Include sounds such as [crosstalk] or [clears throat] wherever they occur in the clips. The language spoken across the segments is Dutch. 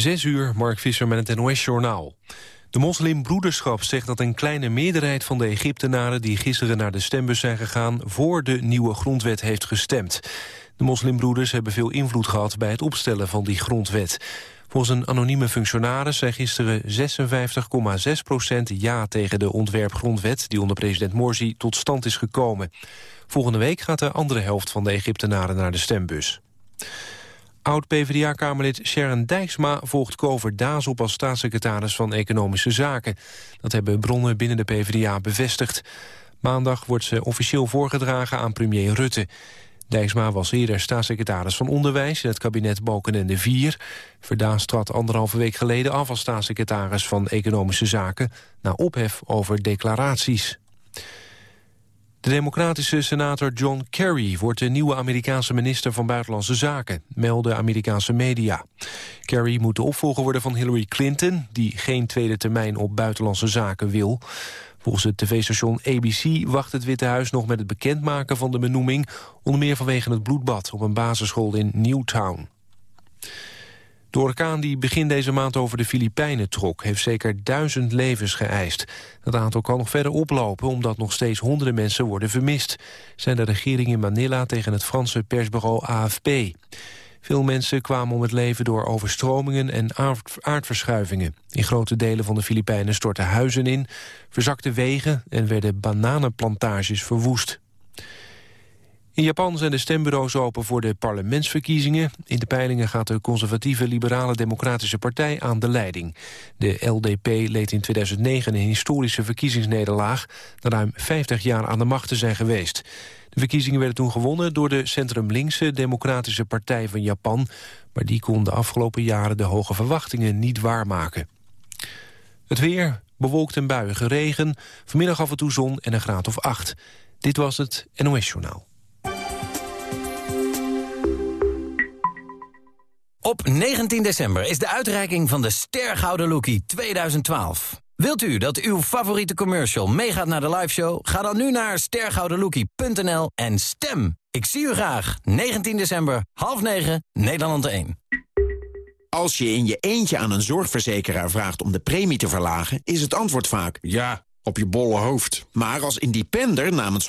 Zes uur, Mark Visser met het NOS-journaal. De moslimbroederschap zegt dat een kleine meerderheid van de Egyptenaren... die gisteren naar de stembus zijn gegaan... voor de nieuwe grondwet heeft gestemd. De moslimbroeders hebben veel invloed gehad... bij het opstellen van die grondwet. Volgens een anonieme functionaris zei gisteren 56,6 procent ja tegen de ontwerpgrondwet... die onder president Morsi tot stand is gekomen. Volgende week gaat de andere helft van de Egyptenaren naar de stembus. Oud-PVDA-kamerlid Sharon Dijksma volgt Kover Daas op als staatssecretaris van Economische Zaken. Dat hebben bronnen binnen de PvdA bevestigd. Maandag wordt ze officieel voorgedragen aan premier Rutte. Dijksma was eerder staatssecretaris van Onderwijs in het kabinet Balkenende 4. Verdaas trad anderhalve week geleden af als staatssecretaris van Economische Zaken... na ophef over declaraties. De democratische senator John Kerry wordt de nieuwe Amerikaanse minister van Buitenlandse Zaken, melden Amerikaanse media. Kerry moet de opvolger worden van Hillary Clinton, die geen tweede termijn op buitenlandse zaken wil. Volgens het tv-station ABC wacht het Witte Huis nog met het bekendmaken van de benoeming, onder meer vanwege het bloedbad op een basisschool in Newtown. De orkaan die begin deze maand over de Filipijnen trok... heeft zeker duizend levens geëist. Dat aantal kan nog verder oplopen... omdat nog steeds honderden mensen worden vermist... zijn de regering in Manila tegen het Franse persbureau AFP. Veel mensen kwamen om het leven door overstromingen en aardverschuivingen. In grote delen van de Filipijnen stortten huizen in, verzakten wegen... en werden bananenplantages verwoest. In Japan zijn de stembureaus open voor de parlementsverkiezingen. In de peilingen gaat de conservatieve liberale democratische partij aan de leiding. De LDP leed in 2009 een historische verkiezingsnederlaag... na ruim 50 jaar aan de macht te zijn geweest. De verkiezingen werden toen gewonnen door de centrum-linkse Democratische Partij van Japan... maar die kon de afgelopen jaren de hoge verwachtingen niet waarmaken. Het weer, bewolkt en buiige regen, vanmiddag af en toe zon en een graad of acht. Dit was het NOS Journaal. Op 19 december is de uitreiking van de Stergouden Lookie 2012. Wilt u dat uw favoriete commercial meegaat naar de liveshow? Ga dan nu naar stergoudenlookie.nl en stem. Ik zie u graag. 19 december, half 9, Nederland 1. Als je in je eentje aan een zorgverzekeraar vraagt om de premie te verlagen... is het antwoord vaak... Ja, op je bolle hoofd. Maar als independer namens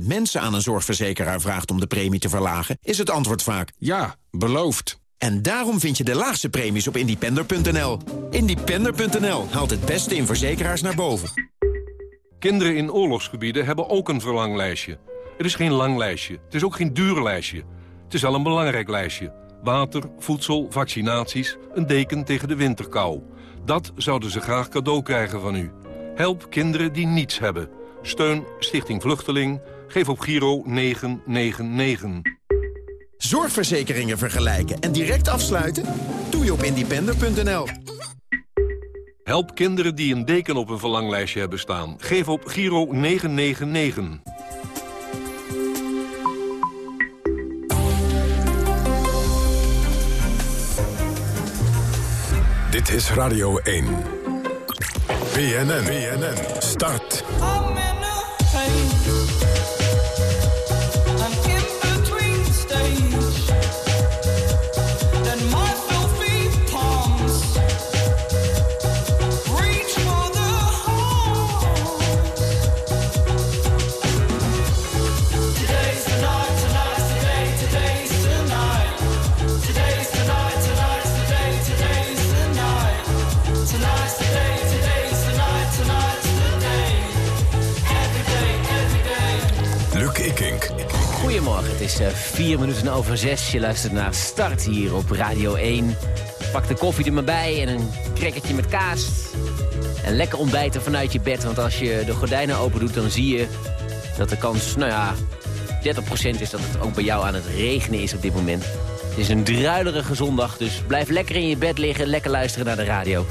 100.000 mensen aan een zorgverzekeraar vraagt om de premie te verlagen... is het antwoord vaak... Ja, beloofd. En daarom vind je de laagste premies op independer.nl. Independer.nl haalt het beste in verzekeraars naar boven. Kinderen in oorlogsgebieden hebben ook een verlanglijstje. Het is geen lang lijstje, het is ook geen duur lijstje. Het is wel een belangrijk lijstje. Water, voedsel, vaccinaties, een deken tegen de winterkou. Dat zouden ze graag cadeau krijgen van u. Help kinderen die niets hebben. Steun Stichting Vluchteling. Geef op Giro 999. Zorgverzekeringen vergelijken en direct afsluiten? Doe je op independer.nl. Help kinderen die een deken op een verlanglijstje hebben staan. Geef op Giro 999. Dit is Radio 1. BNN, BNN, start. Vier minuten over zes. Je luistert naar Start hier op Radio 1. Pak de koffie er maar bij en een crackertje met kaas. En lekker ontbijten vanuit je bed, want als je de gordijnen open doet... dan zie je dat de kans, nou ja, 30% is dat het ook bij jou aan het regenen is op dit moment. Het is een druilerige zondag, dus blijf lekker in je bed liggen... lekker luisteren naar de radio.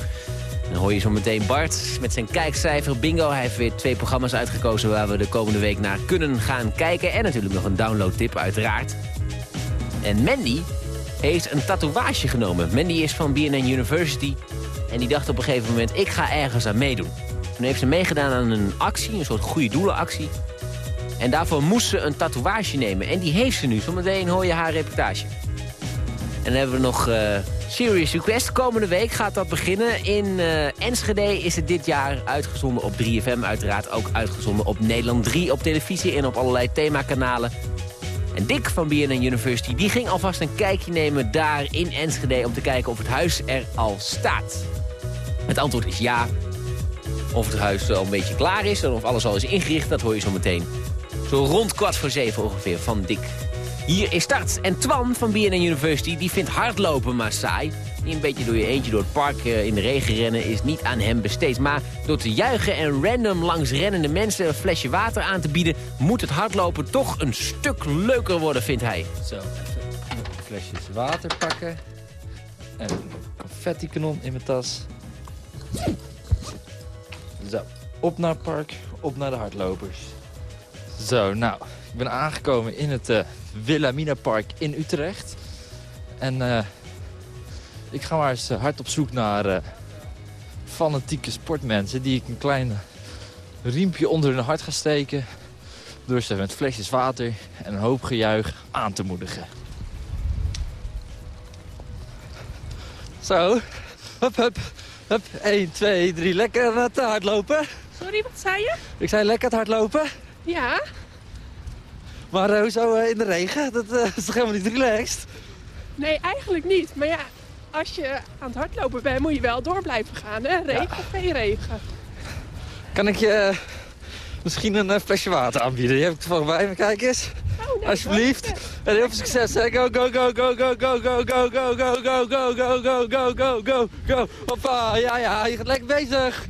Dan hoor je zo meteen Bart met zijn kijkcijfer bingo. Hij heeft weer twee programma's uitgekozen waar we de komende week naar kunnen gaan kijken. En natuurlijk nog een downloadtip uiteraard. En Mandy heeft een tatoeage genomen. Mandy is van BNN University. En die dacht op een gegeven moment, ik ga ergens aan meedoen. Toen heeft ze meegedaan aan een actie, een soort goede doelenactie. En daarvoor moest ze een tatoeage nemen. En die heeft ze nu. Zometeen hoor je haar reportage. En dan hebben we nog uh, Serious Request. Komende week gaat dat beginnen. In uh, Enschede is het dit jaar uitgezonden op 3FM. Uiteraard ook uitgezonden op Nederland 3 op televisie en op allerlei themakanalen. En Dick van BNN University die ging alvast een kijkje nemen daar in Enschede... om te kijken of het huis er al staat. Het antwoord is ja. Of het huis al een beetje klaar is en of alles al is ingericht... dat hoor je zo meteen. Zo rond kwart voor zeven ongeveer van Dick. Hier is start. En Twan van BNN University die vindt hardlopen maar saai. Een beetje door je eentje door het park eh, in de regen rennen is niet aan hem besteed. Maar door te juichen en random langs rennende mensen een flesje water aan te bieden... moet het hardlopen toch een stuk leuker worden, vindt hij. Zo, flesjes water pakken. En een confetti kanon in mijn tas. Zo, op naar het park, op naar de hardlopers. Zo, nou, ik ben aangekomen in het uh, Wilhelmina Park in Utrecht. En uh, ik ga maar eens eh, hard op zoek naar uh, fanatieke sportmensen... die ik een klein riempje onder hun hart ga steken... door ze met flesjes water en een hoop gejuich aan te moedigen. Zo, hup, hup, hup, 1, 2, 3, lekker het hardlopen. Sorry, wat zei je? Ik zei lekker het hardlopen. Ja. Maar uh, hoezo uh, in de regen? Dat uh, is toch helemaal niet relaxed? Nee, eigenlijk niet. Maar ja, als je aan het hardlopen bent, moet je wel door blijven gaan, hè? Regen ja. of geen regen. Kan ik je misschien een flesje water aanbieden? Die heb ik toevallig bij me. Kijk eens. Oh, nee, Alsjeblieft. En heel veel succes, hè. Go, go, go, go, go, go, go, go, go, go, go, go, go, go, go, go, go, go. Hoppa, ja, ja, je gaat lekker bezig.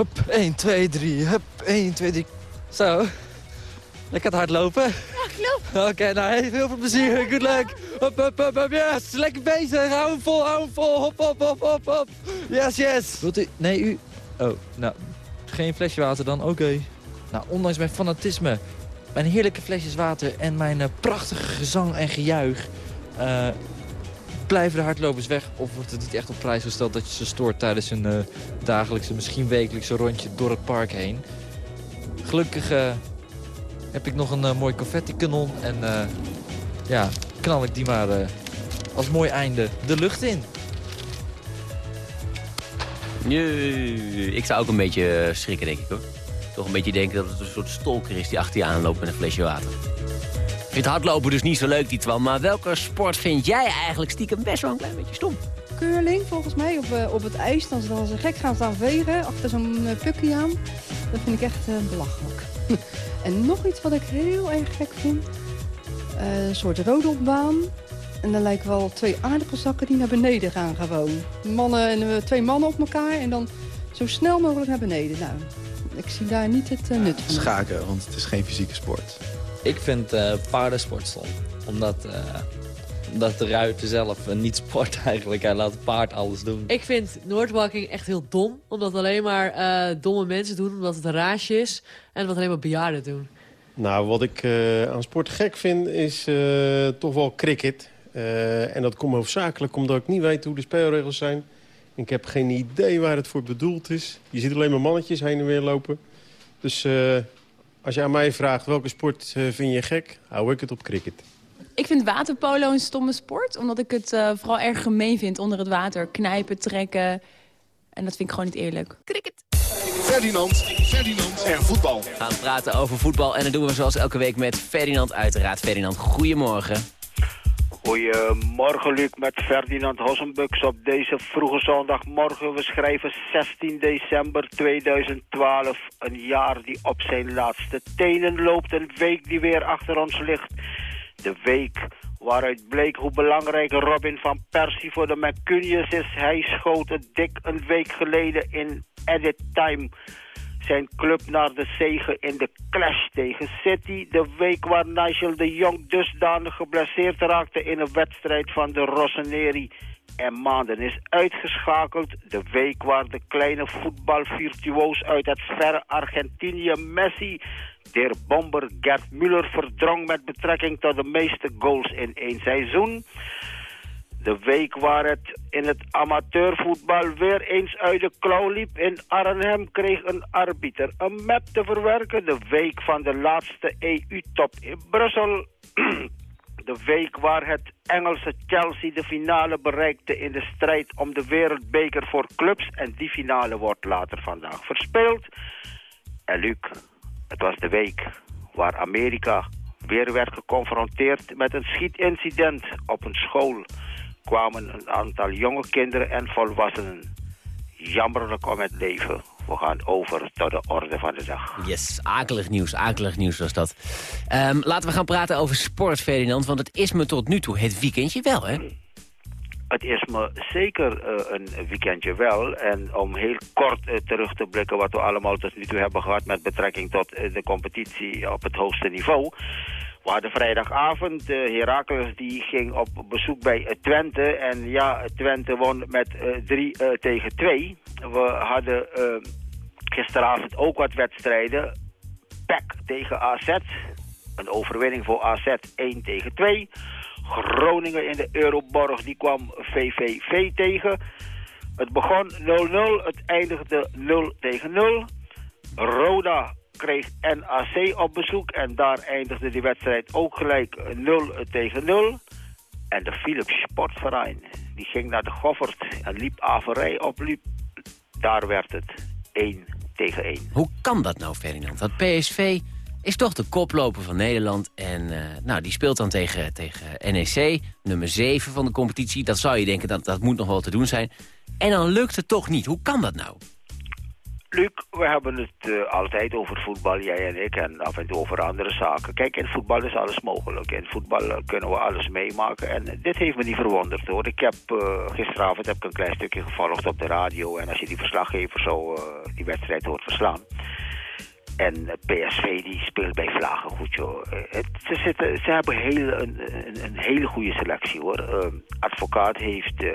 Hup, 1, 2, 3. Hup, 1, 2, 3. Zo. Lekker hard lopen. Ja, klopt. Oké, okay, nou, heel veel plezier. Good luck. Hop, hop, hop, hop. Yes, lekker bezig. Hou hem vol, hou hem vol. Hop, hop, hop, hop, hop. Yes, yes. Wilt u... Nee, u... Oh, nou, geen flesje water dan? Oké. Okay. Nou, ondanks mijn fanatisme, mijn heerlijke flesjes water en mijn uh, prachtige gezang en gejuich... Uh, blijven de hardlopers weg? Of wordt het niet echt op prijs gesteld dat je ze stoort tijdens een uh, dagelijkse, misschien wekelijkse rondje door het park heen? Gelukkig uh, heb ik nog een uh, mooi confetti-kanon en ja, knal ik die maar als mooi einde de lucht in. Nee, ik zou ook een beetje schrikken, denk ik hoor. Toch een beetje denken dat het een soort stalker is die achter je aanloopt met een flesje water. Ik vind hardlopen dus niet zo leuk, die Twan. Maar welke sport vind jij eigenlijk stiekem best wel een klein beetje stom? Curling, volgens mij, op, uh, op het ijs. Dan ze dan ze gek gaan staan vegen, achter zo'n uh, pukkie aan. Dat vind ik echt uh, belachelijk. [laughs] en nog iets wat ik heel erg gek vind. een soort rodelbaan. En dan lijken wel twee aardappelzakken die naar beneden gaan gewoon. Mannen en twee mannen op elkaar en dan zo snel mogelijk naar beneden. Nou, ik zie daar niet het nut van. Schaken, want het is geen fysieke sport. Ik vind uh, paardensport stom. Omdat, uh, omdat de ruiter zelf uh, niet sport [laughs] eigenlijk. Hij laat het paard alles doen. Ik vind noordwalking echt heel dom. Omdat alleen maar domme mensen doen. Omdat het een raasje is. En wat alleen maar bejaarden doen. Nou, wat ik aan sport gek vind is toch wel cricket. en dat komt hoofdzakelijk omdat ik niet weet hoe de spelregels zijn. Ik heb geen idee waar het voor bedoeld is. Je ziet alleen maar mannetjes heen en weer lopen. Dus als je aan mij vraagt welke sport uh, vind je gek, hou ik het op cricket. Ik vind waterpolo een stomme sport, omdat ik het uh, vooral erg gemeen vind onder het water. Knijpen, trekken, en dat vind ik gewoon niet eerlijk. Cricket. Ferdinand, Ferdinand en voetbal. We gaan praten over voetbal en dat doen we zoals elke week met Ferdinand uiteraard. Ferdinand, goedemorgen. Goedemorgen Luc met Ferdinand Hossenbux op deze vroege zondagmorgen. We schrijven 16 december 2012. Een jaar die op zijn laatste tenen loopt. Een week die weer achter ons ligt. De week waaruit bleek hoe belangrijk Robin van Persie voor de Mercurius is. Hij schoot het dik een week geleden in edit time zijn club naar de zege in de clash tegen City. De week waar Nigel de Jong dusdanig geblesseerd raakte in een wedstrijd van de Rossoneri en maanden is uitgeschakeld. De week waar de kleine voetbalvirtuoos uit het verre Argentinië Messi... de bomber Gerd Müller verdrong met betrekking tot de meeste goals in één seizoen. De week waar het in het amateurvoetbal weer eens uit de klauw liep in Arnhem kreeg een arbiter een map te verwerken. De week van de laatste EU-top in Brussel. [clears throat] De week waar het Engelse Chelsea de finale bereikte in de strijd om de wereldbeker voor clubs. En die finale wordt later vandaag verspeeld. En Luc, het was de week waar Amerika weer werd geconfronteerd met een schietincident op een school. Kwamen een aantal jonge kinderen en volwassenen jammerlijk om het leven. We gaan over tot de orde van de dag. Yes, akelig nieuws, akelig nieuws was dat. Ehm, laten we gaan praten over sport, Ferdinand, want het is me tot nu toe het weekendje wel, hè? Het is me zeker uh, een weekendje wel. En om heel kort uh, terug te blikken wat we allemaal tot nu toe hebben gehad... met betrekking tot uh, de competitie op het hoogste niveau... We hadden vrijdagavond, uh, Heracles die ging op bezoek bij Twente. En ja, Twente won met 3 tegen 2. We hadden gisteravond ook wat wedstrijden. PEC tegen AZ. Een overwinning voor AZ 1 tegen 2. Groningen in de Euroborg, die kwam VVV tegen. Het begon 0-0, het eindigde 0 tegen 0. Roda kreeg NAC op bezoek en daar eindigde die wedstrijd ook gelijk 0 tegen 0. En de Philips Sportverein, die ging naar de Goffert en liep averij op. Liep. Daar werd het 1 tegen 1. Hoe kan dat nou, Ferdinand? Dat PSV is toch de koploper van Nederland. En uh, nou, die speelt dan tegen, tegen NEC, nummer 7 van de competitie. Dat zou je denken, dat, dat moet nog wel te doen zijn. En dan lukt het toch niet. Hoe kan dat nou? Luc, we hebben het uh, altijd over voetbal, jij en ik, en af en toe over andere zaken. Kijk, in voetbal is alles mogelijk. In voetbal uh, kunnen we alles meemaken. En dit heeft me niet verwonderd, hoor. Ik heb gisteravond heb ik een klein stukje gevolgd op de radio. En als je die verslaggever zo die wedstrijd hoort verslaan... En PSV die speelt bij Vlagen goed, joh. Het, ze, zitten, ze hebben heel, een, een, een, hele goede selectie, hoor. Uh, advocaat heeft uh,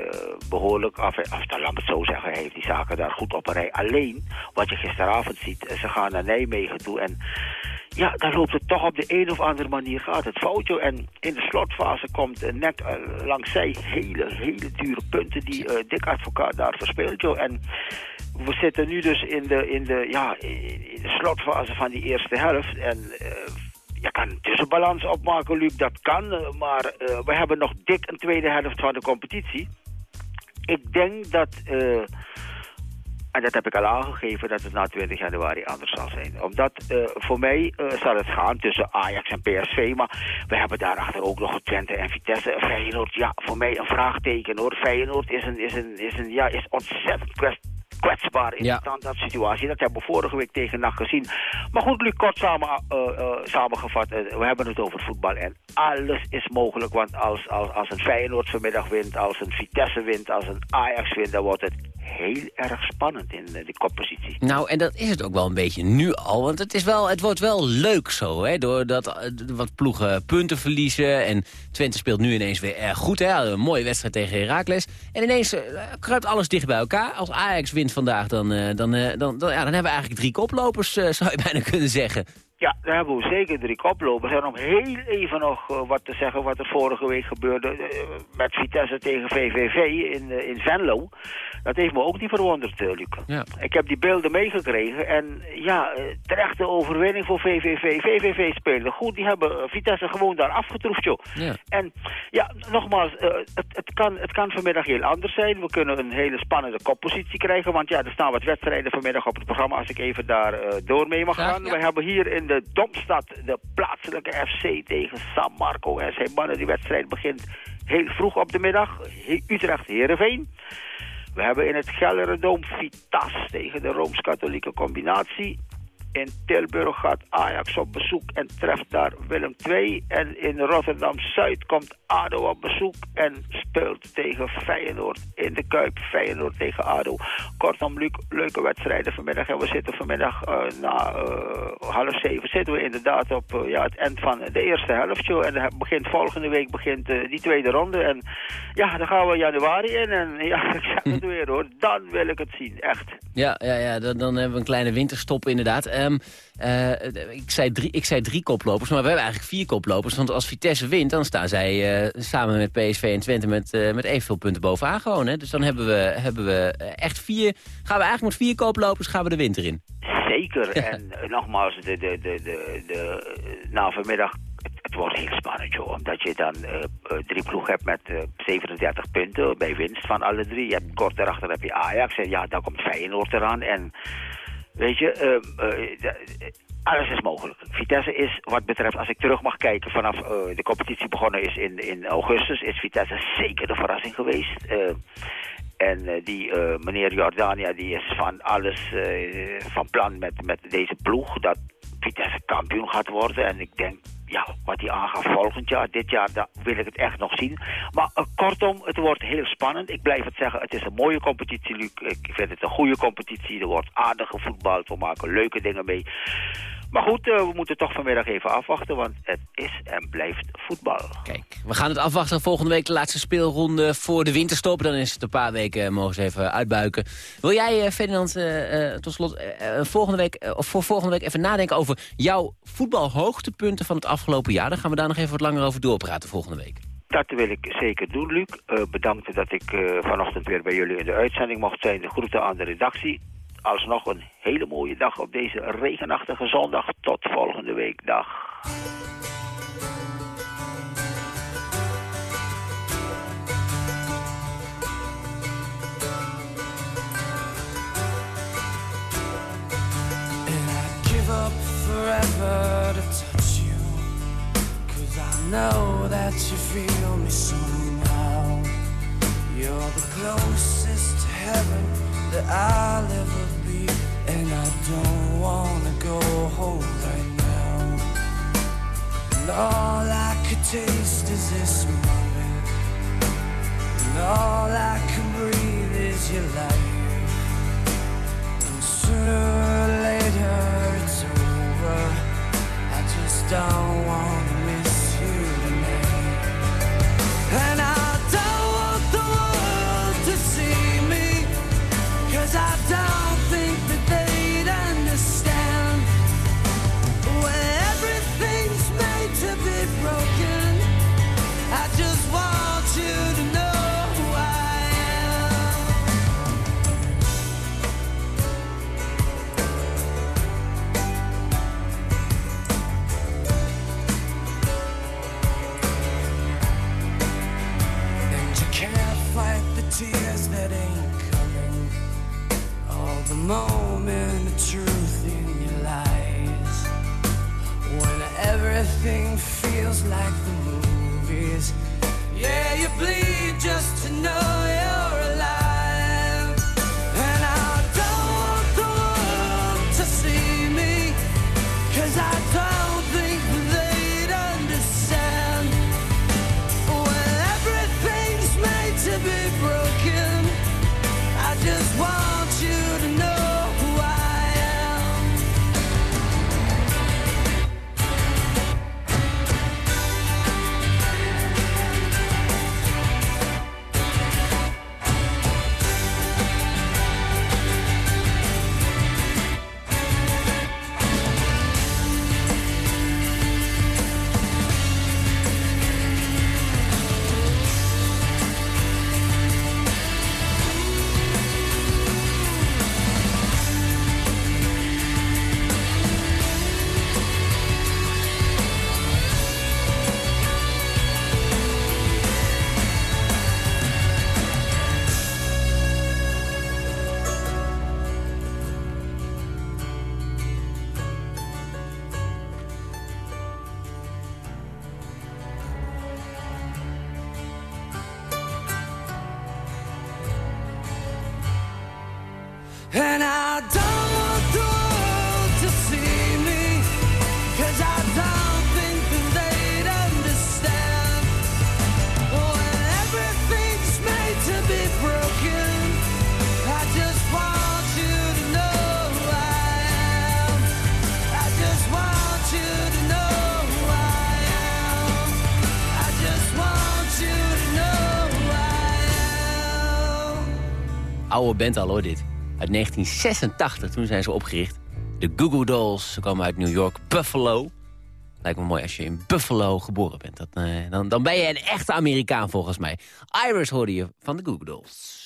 behoorlijk, af, af, laat het zo zeggen, hij heeft die zaken daar goed op een rij. Alleen, wat je gisteravond ziet, ze gaan naar Nijmegen toe en ja, dan loopt het toch op de een of andere manier gaat het fout. En in de slotfase komt net langs zij hele, hele dure punten die Dick Advocaat daar verspeelt, joh. En we zitten nu dus in de, in de, ja, in de slotfase van die eerste helft. En uh, je kan tussenbalans opmaken, Luc, dat kan. Maar uh, we hebben nog dik een tweede helft van de competitie. Ik denk dat... Uh, en dat heb ik al aangegeven dat het na 20 januari anders zal zijn. Omdat voor mij zal het gaan tussen Ajax en PSV. Maar we hebben daarachter ook nog Twente en Vitesse. Feyenoord, ja, voor mij een vraagteken hoor. Feyenoord is, een, is, een, is, een, ja, is ontzettend kwestie kwetsbaar in ja. de standaard situatie. Dat hebben we vorige week tegen nacht gezien. Maar goed, nu kort samen, uh, uh, samengevat, uh, we hebben het over voetbal. En alles is mogelijk, want als, als, als een Feyenoord vanmiddag wint, als een Vitesse wint, als een Ajax wint, dan wordt het heel erg spannend in de koppositie. Nou, en dat is het ook wel een beetje nu al. Want het, is wel, het wordt wel leuk zo, hè. Doordat wat ploegen punten verliezen. En Twente speelt nu ineens weer erg goed, hè. Een mooie wedstrijd tegen Heracles. En ineens uh, kruipt alles dicht bij elkaar. Als Ajax wint vandaag, dan, uh, dan, dan, dan, ja, dan hebben we eigenlijk drie koplopers, zou je bijna [laughs] kunnen zeggen. Ja, daar hebben we zeker drie koplopers. En om heel even nog uh, wat te zeggen wat er vorige week gebeurde uh, met Vitesse tegen VVV in, uh, in Venlo. Dat heeft me ook niet verwonderd, Luc. Ja. Ik heb die beelden meegekregen en ja, terechte overwinning voor VVV. VVV speelde goed, die hebben Vitesse gewoon daar afgetroefd, joh. Ja. En ja, nogmaals, het, het, kan, het kan vanmiddag heel anders zijn. We kunnen een hele spannende koppositie krijgen, want ja, er staan wat wedstrijden vanmiddag op het programma als ik even daar door mee mag gaan. Ja. We hebben hier in de Domstad, de plaatselijke FC tegen San Marco. En zijn mannen, die wedstrijd begint heel vroeg op de middag. Utrecht-Herenveen. We hebben in het Gelderdoom Vitas tegen de Rooms-Katholieke combinatie. In Tilburg gaat Ajax op bezoek en treft daar Willem II. En in Rotterdam-Zuid komt ADO op bezoek en speelt tegen Feyenoord in de Kuip. Feyenoord tegen ADO. Kortom, leuk, leuke wedstrijden vanmiddag. En we zitten vanmiddag uh, na uh, half zeven zitten we inderdaad op uh, ja, het eind van de eerste helft. Joh. En begint volgende week begint die tweede ronde. En ja, dan gaan we januari in. En [laughs] ja, ik zeg het weer hoor, dan wil ik het zien, echt. Ja, ja, ja dan, dan hebben we een kleine winterstop inderdaad. Eh, ik, zei drie, ik zei drie koplopers, maar we hebben eigenlijk vier koplopers. Want als Vitesse wint, dan staan zij uh, samen met PSV en Twente met, uh, met evenveel punten bovenaan gewoon. Hè? Dus dan hebben we, hebben we echt vier... Gaan we eigenlijk met vier koplopers gaan we de winter in. Zeker. [laughs] En nogmaals, de, de, de, de, de, na vanmiddag het wordt heel spannend, joh. Omdat je dan uh, drie ploegen hebt met uh, 37 punten bij winst van alle drie. Je hebt kort daarachter heb je Ajax en ja, dan komt Feyenoord eraan. En weet je, uh, alles is mogelijk. Vitesse is, wat betreft, als ik terug mag kijken vanaf de competitie begonnen is in, in augustus, is Vitesse zeker de verrassing geweest. En die meneer Jordania die is van alles van plan met, met deze ploeg. Dat Vitesse kampioen gaat worden. En ik denk, ja, wat hij aangaat volgend jaar, dit jaar, daar wil ik het echt nog zien. Maar uh, kortom, het wordt heel spannend. Ik blijf het zeggen, het is een mooie competitie, Luc. Ik vind het een goede competitie. Er wordt aardig gevoetbald. We maken leuke dingen mee. Maar goed, uh, we moeten toch vanmiddag even afwachten, want het is en blijft voetbal. Kijk, we gaan het afwachten. Volgende week de laatste speelronde voor de winterstop. Dan is het een paar weken, mogen ze even uitbuiken. Wil jij, uh, Ferdinand, tot slot, volgende week, of voor volgende week even nadenken over jouw voetbalhoogtepunten van het afgelopen jaar? Dan gaan we daar nog even wat langer over doorpraten volgende week. Dat wil ik zeker doen, Luc. bedankt dat ik vanochtend weer bij jullie in de uitzending mocht zijn. De groeten aan de redactie alsnog een hele mooie dag op deze regenachtige zondag. Tot volgende week. Dag. forever to touch you Cause I know that you feel me somehow You're the closest to heaven that I'll ever be And I don't wanna go home right now. And all I could taste is this moment. And all I can breathe Oude band al hoor dit. Uit 1986, toen zijn ze opgericht. De Goo Goo Dolls, ze komen uit New York, Buffalo. Lijkt me mooi als je in Buffalo geboren bent. Dat, eh, dan, dan ben je een echte Amerikaan volgens mij. Iris hoorde je van de Goo Goo Dolls.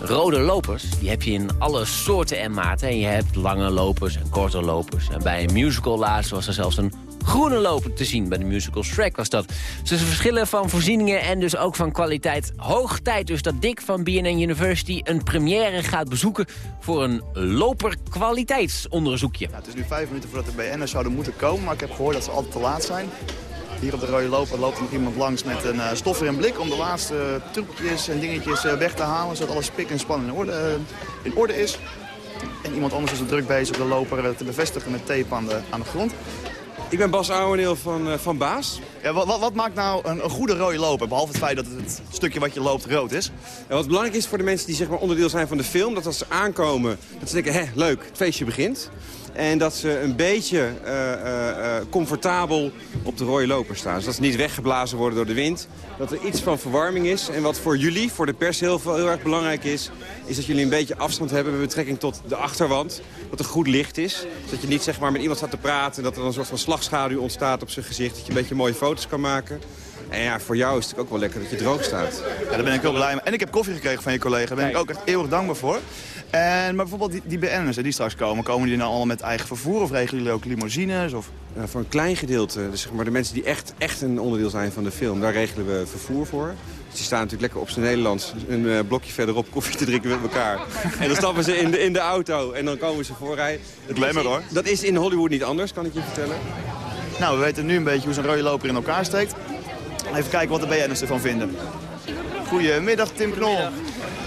Rode lopers, die heb je in alle soorten en maten. En je hebt lange lopers en korte lopers. En bij een musical laatst was er zelfs een groene loper te zien. Bij de musical Shrek was dat. Dus ze verschillen van voorzieningen en dus ook van kwaliteit. Hoog tijd dus dat Dick van BNN University een première gaat bezoeken... voor een loperkwaliteitsonderzoekje. Het is nu vijf minuten voordat de BN'ers zouden moeten komen... maar ik heb gehoord dat ze altijd te laat zijn. Hier op de rode loper loopt nog iemand langs met een uh, stoffer en blik... om de laatste trucjes en dingetjes uh, weg te halen... zodat alles pik en span in orde, uh, in orde is. En iemand anders is er druk bezig de loper te bevestigen met tape aan de grond. Ik ben Bas Ouweneel van, uh, van Baas. Ja, wat, wat, maakt nou een, een, goede rode loper? Behalve het feit dat het, stukje wat je loopt rood is. Ja, wat belangrijk is voor de mensen die zeg maar, onderdeel zijn van de film... dat als ze aankomen, dat ze denken, hé, leuk, het feestje begint. En dat ze een beetje uh, uh, comfortabel op de rode loper staan. Dus dat ze niet weggeblazen worden door de wind. Dat er iets van verwarming is. En wat voor jullie, voor de pers heel, heel erg belangrijk is... is dat jullie een beetje afstand hebben met betrekking tot de achterwand. Dat er goed licht is. Dat je niet zeg maar, met iemand staat te praten... en dat er een soort van slagschaduw ontstaat op zijn gezicht. Dat je een beetje mooie foto's kan maken. En ja, voor jou is het ook wel lekker dat je droog staat. Ja, daar ben ik heel blij mee. En ik heb koffie gekregen van je collega. Daar ben ik ook echt eeuwig dankbaar voor. En, maar bijvoorbeeld die, die BN'ers die straks komen, komen die nou allemaal met eigen vervoer of regelen jullie ook limousines? Of? Voor een klein gedeelte, dus zeg maar de mensen die echt, echt een onderdeel zijn van de film, daar regelen we vervoer voor. Die staan natuurlijk lekker op zijn Nederlands een uh, blokje verderop koffie te drinken met elkaar. en dan stappen ze in de, in de auto en dan komen ze voorrijden. Het Leem hoor. Dat is in Hollywood niet anders, kan ik je vertellen. Nou, we weten nu een beetje hoe zo'n rode loper in elkaar steekt. Even kijken wat de BN'ers ervan vinden. Goedemiddag, Tim Knol.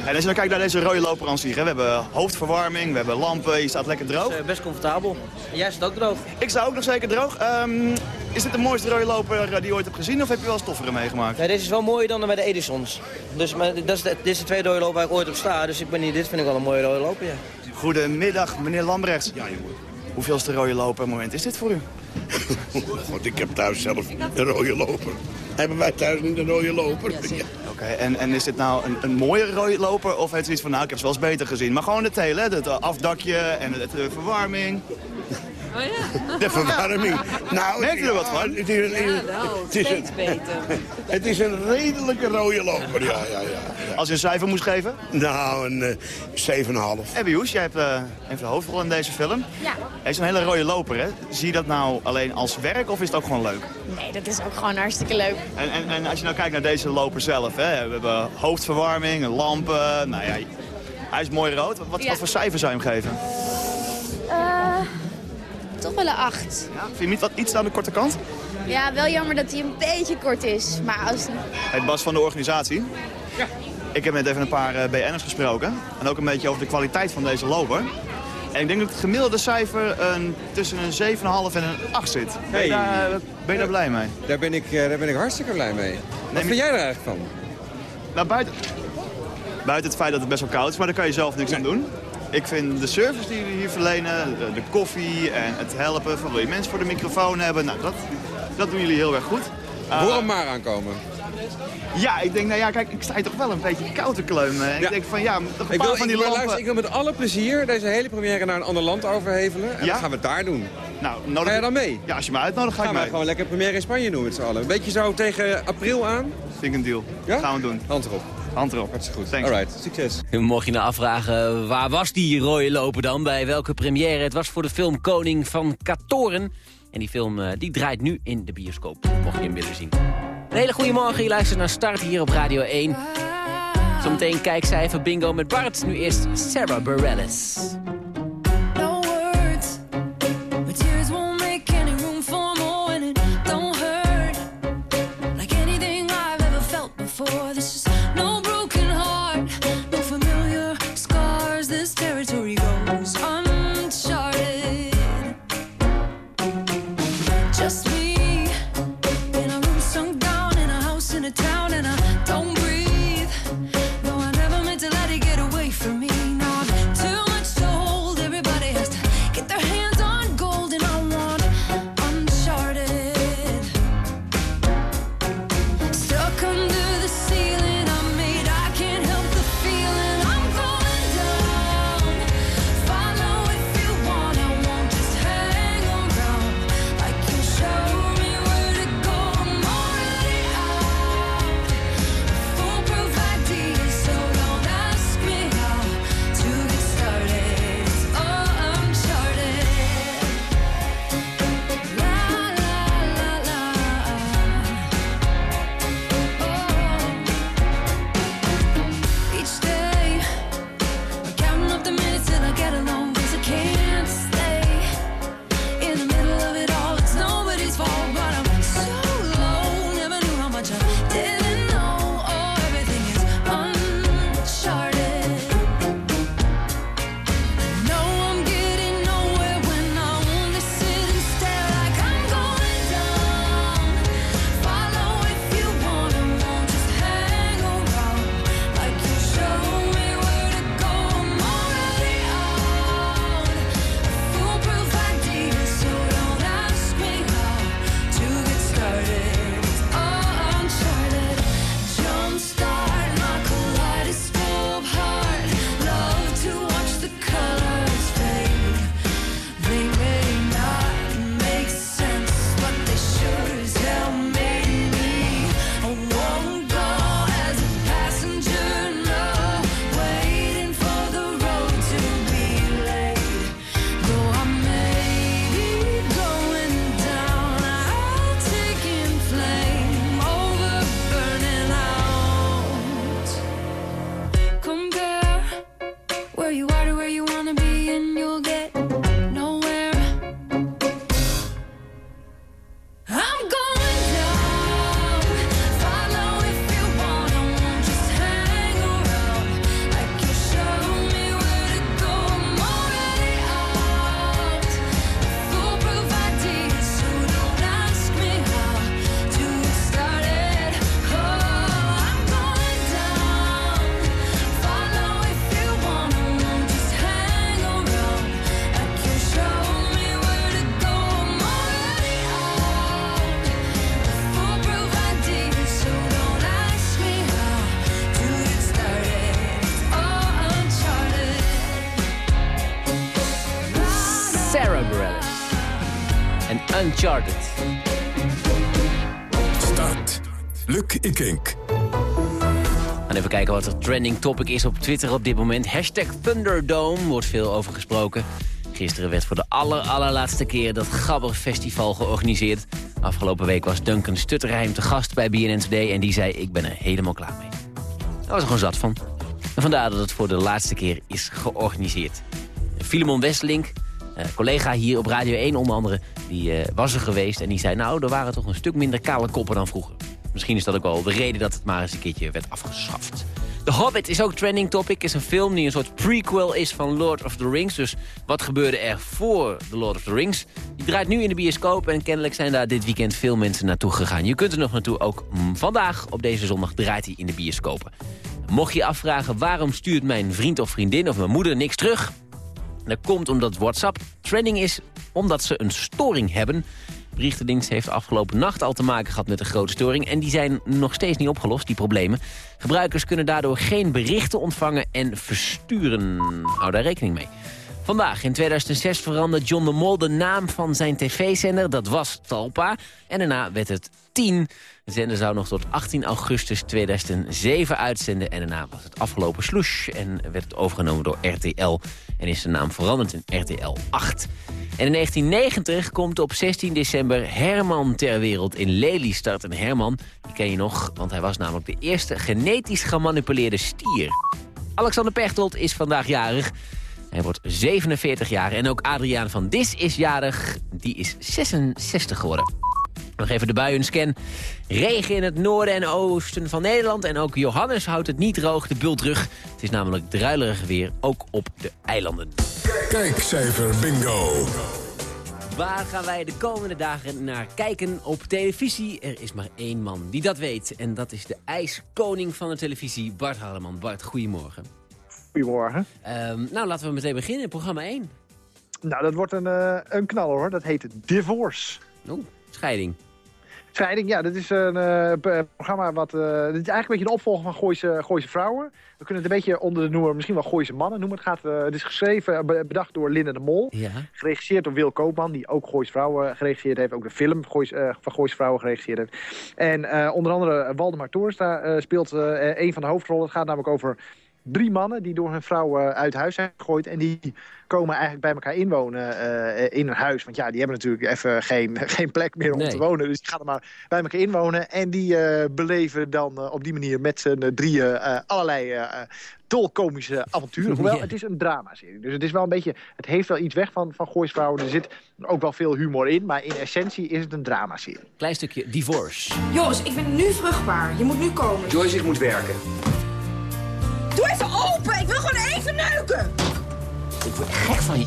En als je dan kijkt naar deze rode loper aan zich, hè, we hebben hoofdverwarming, we hebben lampen, je staat lekker droog. Uh, best comfortabel. En jij staat ook droog. Ik sta ook nog zeker droog. Um, is dit de mooiste rode loper die je ooit hebt gezien of heb je wel stofferen meegemaakt? Ja, deze is wel mooier dan bij de Edisons. Dus maar, dat is de, dit is de tweede rode loper waar ik ooit op sta, dus ik ben niet, dit vind ik wel een mooie rode loper, ja. Goedemiddag, meneer Lambrechts. Ja, jongen. Hoeveelste rode loper moment is dit voor u? [laughs] Want ik heb thuis zelf een rode loper. Hebben wij thuis niet een rode loper? Ja, Oké, okay, en, en is dit nou een, een mooie rode loper of heeft u iets van, nou ik heb ze wel eens beter gezien. Maar gewoon het hele, hè? het afdakje en de, de verwarming. Oh ja? De verwarming. Nou, Merkt u er wat van? Het is, een, ja, nou, het is steeds beter. [laughs] Het is een redelijke rode loper, ja, ja, ja. ja. Als je een cijfer moest geven? Nou, een uh, 7,5. Abby Hoes, jij hebt uh, een van de hoofdrollen in deze film. Ja. Hij is een hele rode loper, hè? Zie je dat nou alleen als werk of is het ook gewoon leuk? Nee, dat is ook gewoon hartstikke leuk. En, en, en als je nou kijkt naar deze loper zelf, hè? We hebben hoofdverwarming, lampen, nou ja... Hij is mooi rood. Wat, Ja. wat voor cijfer zou je hem geven? Eh, toch wel een 8. Ja, vind je niet wat iets aan de korte kant? Ja, wel jammer dat hij een beetje kort is. Maar als... Hey, Bas van de organisatie. Ja. Ik heb net even een paar eh, BN'ers gesproken. En ook een beetje over de kwaliteit van deze loper. En ik denk dat het gemiddelde cijfer een, tussen een 7,5 en een 8 zit. Ben, je Hey. daar, ben je daar blij mee? Daar ben ik, eh, daar ben ik hartstikke blij mee. Wat vind jij er eigenlijk van? Nou, buiten, buiten het feit dat het best wel koud is, maar daar kan je zelf niks aan doen. Ik vind de service die jullie hier verlenen, de, de koffie en het helpen van wil je mensen voor de microfoon hebben, nou, dat, dat doen jullie heel erg goed. Uh, Hoor hem maar aankomen. Ja, ik denk, nou ja, kijk, ik sta hier toch wel een beetje koud te kleumen. En ik denk van, ja, toch een Ik paar wil, van ik, die lampen... luister, ik wil met alle plezier deze hele première naar een ander land overhevelen. En Ja? dan gaan we het daar doen. Nou, nodig... Ga jij dan mee? Ja, als je me uitnodigt, ga Gaan ik wij mee. gewoon lekker première in Spanje doen met z'n allen. Een beetje zo tegen april aan. Vind ik een deal. Ja? Gaan we doen. Hand erop. Hand erop. Hartstikke goed. Thanks. Alright, succes. Mocht je nou afvragen, waar was die rode loper dan? Bij welke première? Het was voor de film Koning van Katoren. En die film eh, die draait nu in de bioscoop, mocht je hem willen zien. Een hele goede morgen, je luistert naar Start hier op Radio 1. Zometeen kijkcijfer bingo met Bart. Nu eerst Sarah Bareilles. Uncharted. Start. Luc Ikink. gaan even kijken wat er trending topic is op Twitter op dit moment. Hashtag Thunderdome wordt veel over gesproken. Gisteren werd voor de aller, allerlaatste keer dat Gabber Festival georganiseerd. Afgelopen week was Duncan Stutterheim te gast bij BNN Today... en die zei, ik ben er helemaal klaar mee. Daar was er gewoon zat van. En vandaar dat het voor de laatste keer is georganiseerd. Filemon Westlink, collega hier op Radio 1 onder andere... die eh, was er geweest en die zei... nou, er waren toch een stuk minder kale koppen dan vroeger. Misschien is dat ook wel de reden dat het maar eens een keertje werd afgeschaft. The Hobbit is ook trending topic. is een film die een soort prequel is van Lord of the Rings. Dus wat gebeurde er voor The Lord of the Rings? Die draait nu in de bioscoop en kennelijk zijn daar dit weekend veel mensen naartoe gegaan. Je kunt er nog naartoe, ook vandaag op deze zondag draait hij in de bioscopen. Mocht je afvragen waarom stuurt mijn vriend of vriendin of mijn moeder niks terug... Dat komt omdat WhatsApp trending is omdat ze een storing hebben. Berichtendienst heeft afgelopen nacht al te maken gehad met een grote storing... en die zijn nog steeds niet opgelost, die problemen. Gebruikers kunnen daardoor geen berichten ontvangen en versturen. Hou daar rekening mee. Vandaag, in 2006, veranderde John de Mol de naam van zijn tv-zender. Dat was Talpa. En daarna werd het 10. De zender zou nog tot 18 augustus 2007 uitzenden. En daarna was het afgelopen sloes en werd het overgenomen door RTL. En is de naam veranderd in RTL 8. En in 1990 komt op 16 december Herman ter wereld in Lelystad. En Herman, die ken je nog, want hij was namelijk de eerste genetisch gemanipuleerde stier. Alexander Pechtold is vandaag jarig. Hij wordt 47 jaar en ook Adriaan van Dis is jarig. Die is 66 geworden. Nog even de buien scan. Regen in het noorden en oosten van Nederland. En ook Johannes houdt het niet droog, de bult terug. Het is namelijk druilerig weer, ook op de eilanden. Kijkcijfer bingo. Waar gaan wij de komende dagen naar kijken op televisie? Er is maar één man die dat weet. En dat is de ijskoning van de televisie, Bart Harleman. Bart, goedemorgen. Goedemorgen. Ehm, nou, laten we meteen beginnen. Programma 1. Nou, dat wordt een, eh, een knaller hoor. Dat heet Divorce. Oeh, scheiding. Scheiding, ja, dat is een eh, p- programma wat... eh dit is eigenlijk een beetje een opvolger van Gooise, Gooise Vrouwen. We kunnen het een beetje onder de noemer, misschien wel Gooise Mannen noemen. Het, gaat, eh, het is geschreven, be- bedacht door Linda de Mol. Ja. Geregisseerd door Wil Koopman, die ook Gooise Vrouwen geregisseerd heeft. Ook de film Goois, eh, van Gooise Vrouwen geregisseerd heeft. En eh, onder andere Waldemar Toornstra eh, speelt eh, een van de hoofdrollen. Het gaat namelijk over drie mannen die door hun vrouw eh, uit huis zijn gegooid. En die komen eigenlijk bij elkaar inwonen eh, in een huis. Want ja, die hebben natuurlijk even geen, [laughs] geen plek meer om Nee. te wonen. Dus die gaan er maar bij elkaar inwonen. En die eh, beleven dan op die manier met z'n drieën eh, allerlei dolkomische avonturen. [laughs] Hoewel, het is een dramaserie. Dus het is wel een beetje... Het heeft wel iets weg van, van Gooisvrouwen. Er zit ook wel veel humor in. Maar in essentie is het een dramaserie. Klein stukje divorce. Joris, ik ben nu vruchtbaar. Je moet nu komen. Joyce, ik moet werken. Open! Ik wil gewoon even neuken! Ik word gek van je.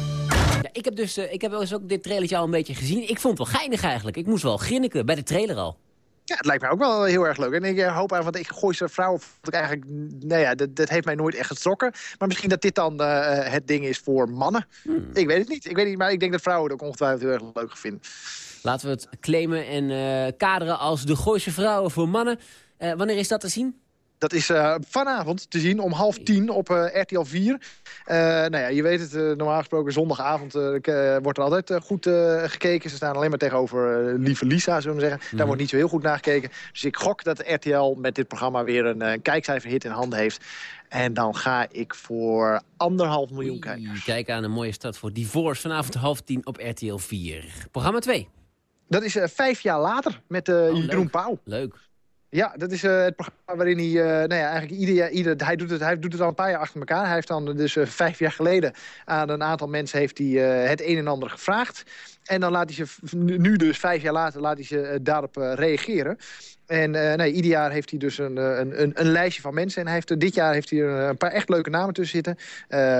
Ja, ik heb dus eh, ik heb wel eens ook dit trailertje al een beetje gezien. Ik vond het wel geinig eigenlijk. Ik moest wel grinniken bij de trailer al. Ja, het lijkt mij ook wel heel erg leuk. En ik eh, hoop eigenlijk, want ik Gooise vrouwen vond ik eigenlijk, nou ja, dat, dat heeft mij nooit echt getrokken. Maar misschien dat dit dan eh, het ding is voor mannen. Ik weet het niet. Ik weet niet, maar ik denk dat vrouwen het ook ongetwijfeld heel erg leuk vinden. Laten we het claimen en eh, kaderen als de Gooise vrouwen voor mannen. Eh, wanneer is dat te zien? Dat is eh, vanavond te zien om half tien op eh, RTL 4. Eh, nou ja, je weet het, normaal gesproken zondagavond wordt er altijd goed gekeken. Ze staan alleen maar tegenover Lieve Lisa, zullen we zeggen. Daar Mhm. wordt niet zo heel goed naar gekeken. Dus ik gok dat RTL met dit programma weer een kijkcijferhit in handen heeft. En dan ga ik voor anderhalf miljoen kijkers. Kijk aan een mooie stad voor Divorce. Vanavond half tien op RTL 4. Programma 2. Dat is vijf jaar later met Jeroen Pauw. Leuk. Ja, dat is eh, het programma waarin hij, eh, nou ja, eigenlijk ieder, jaar- ieder, hij, doet het, hij doet het al een paar jaar achter elkaar. Hij heeft dan dus eh, vijf jaar geleden aan een aantal mensen heeft hij, het een en ander gevraagd. En dan laat hij ze, nu dus vijf jaar later, laat hij ze daarop reageren. En eh, nee, ieder jaar heeft hij dus een, eh, een, een, een lijstje van mensen. En hij heeft, eh, dit jaar heeft hij er een paar echt leuke namen tussen zitten.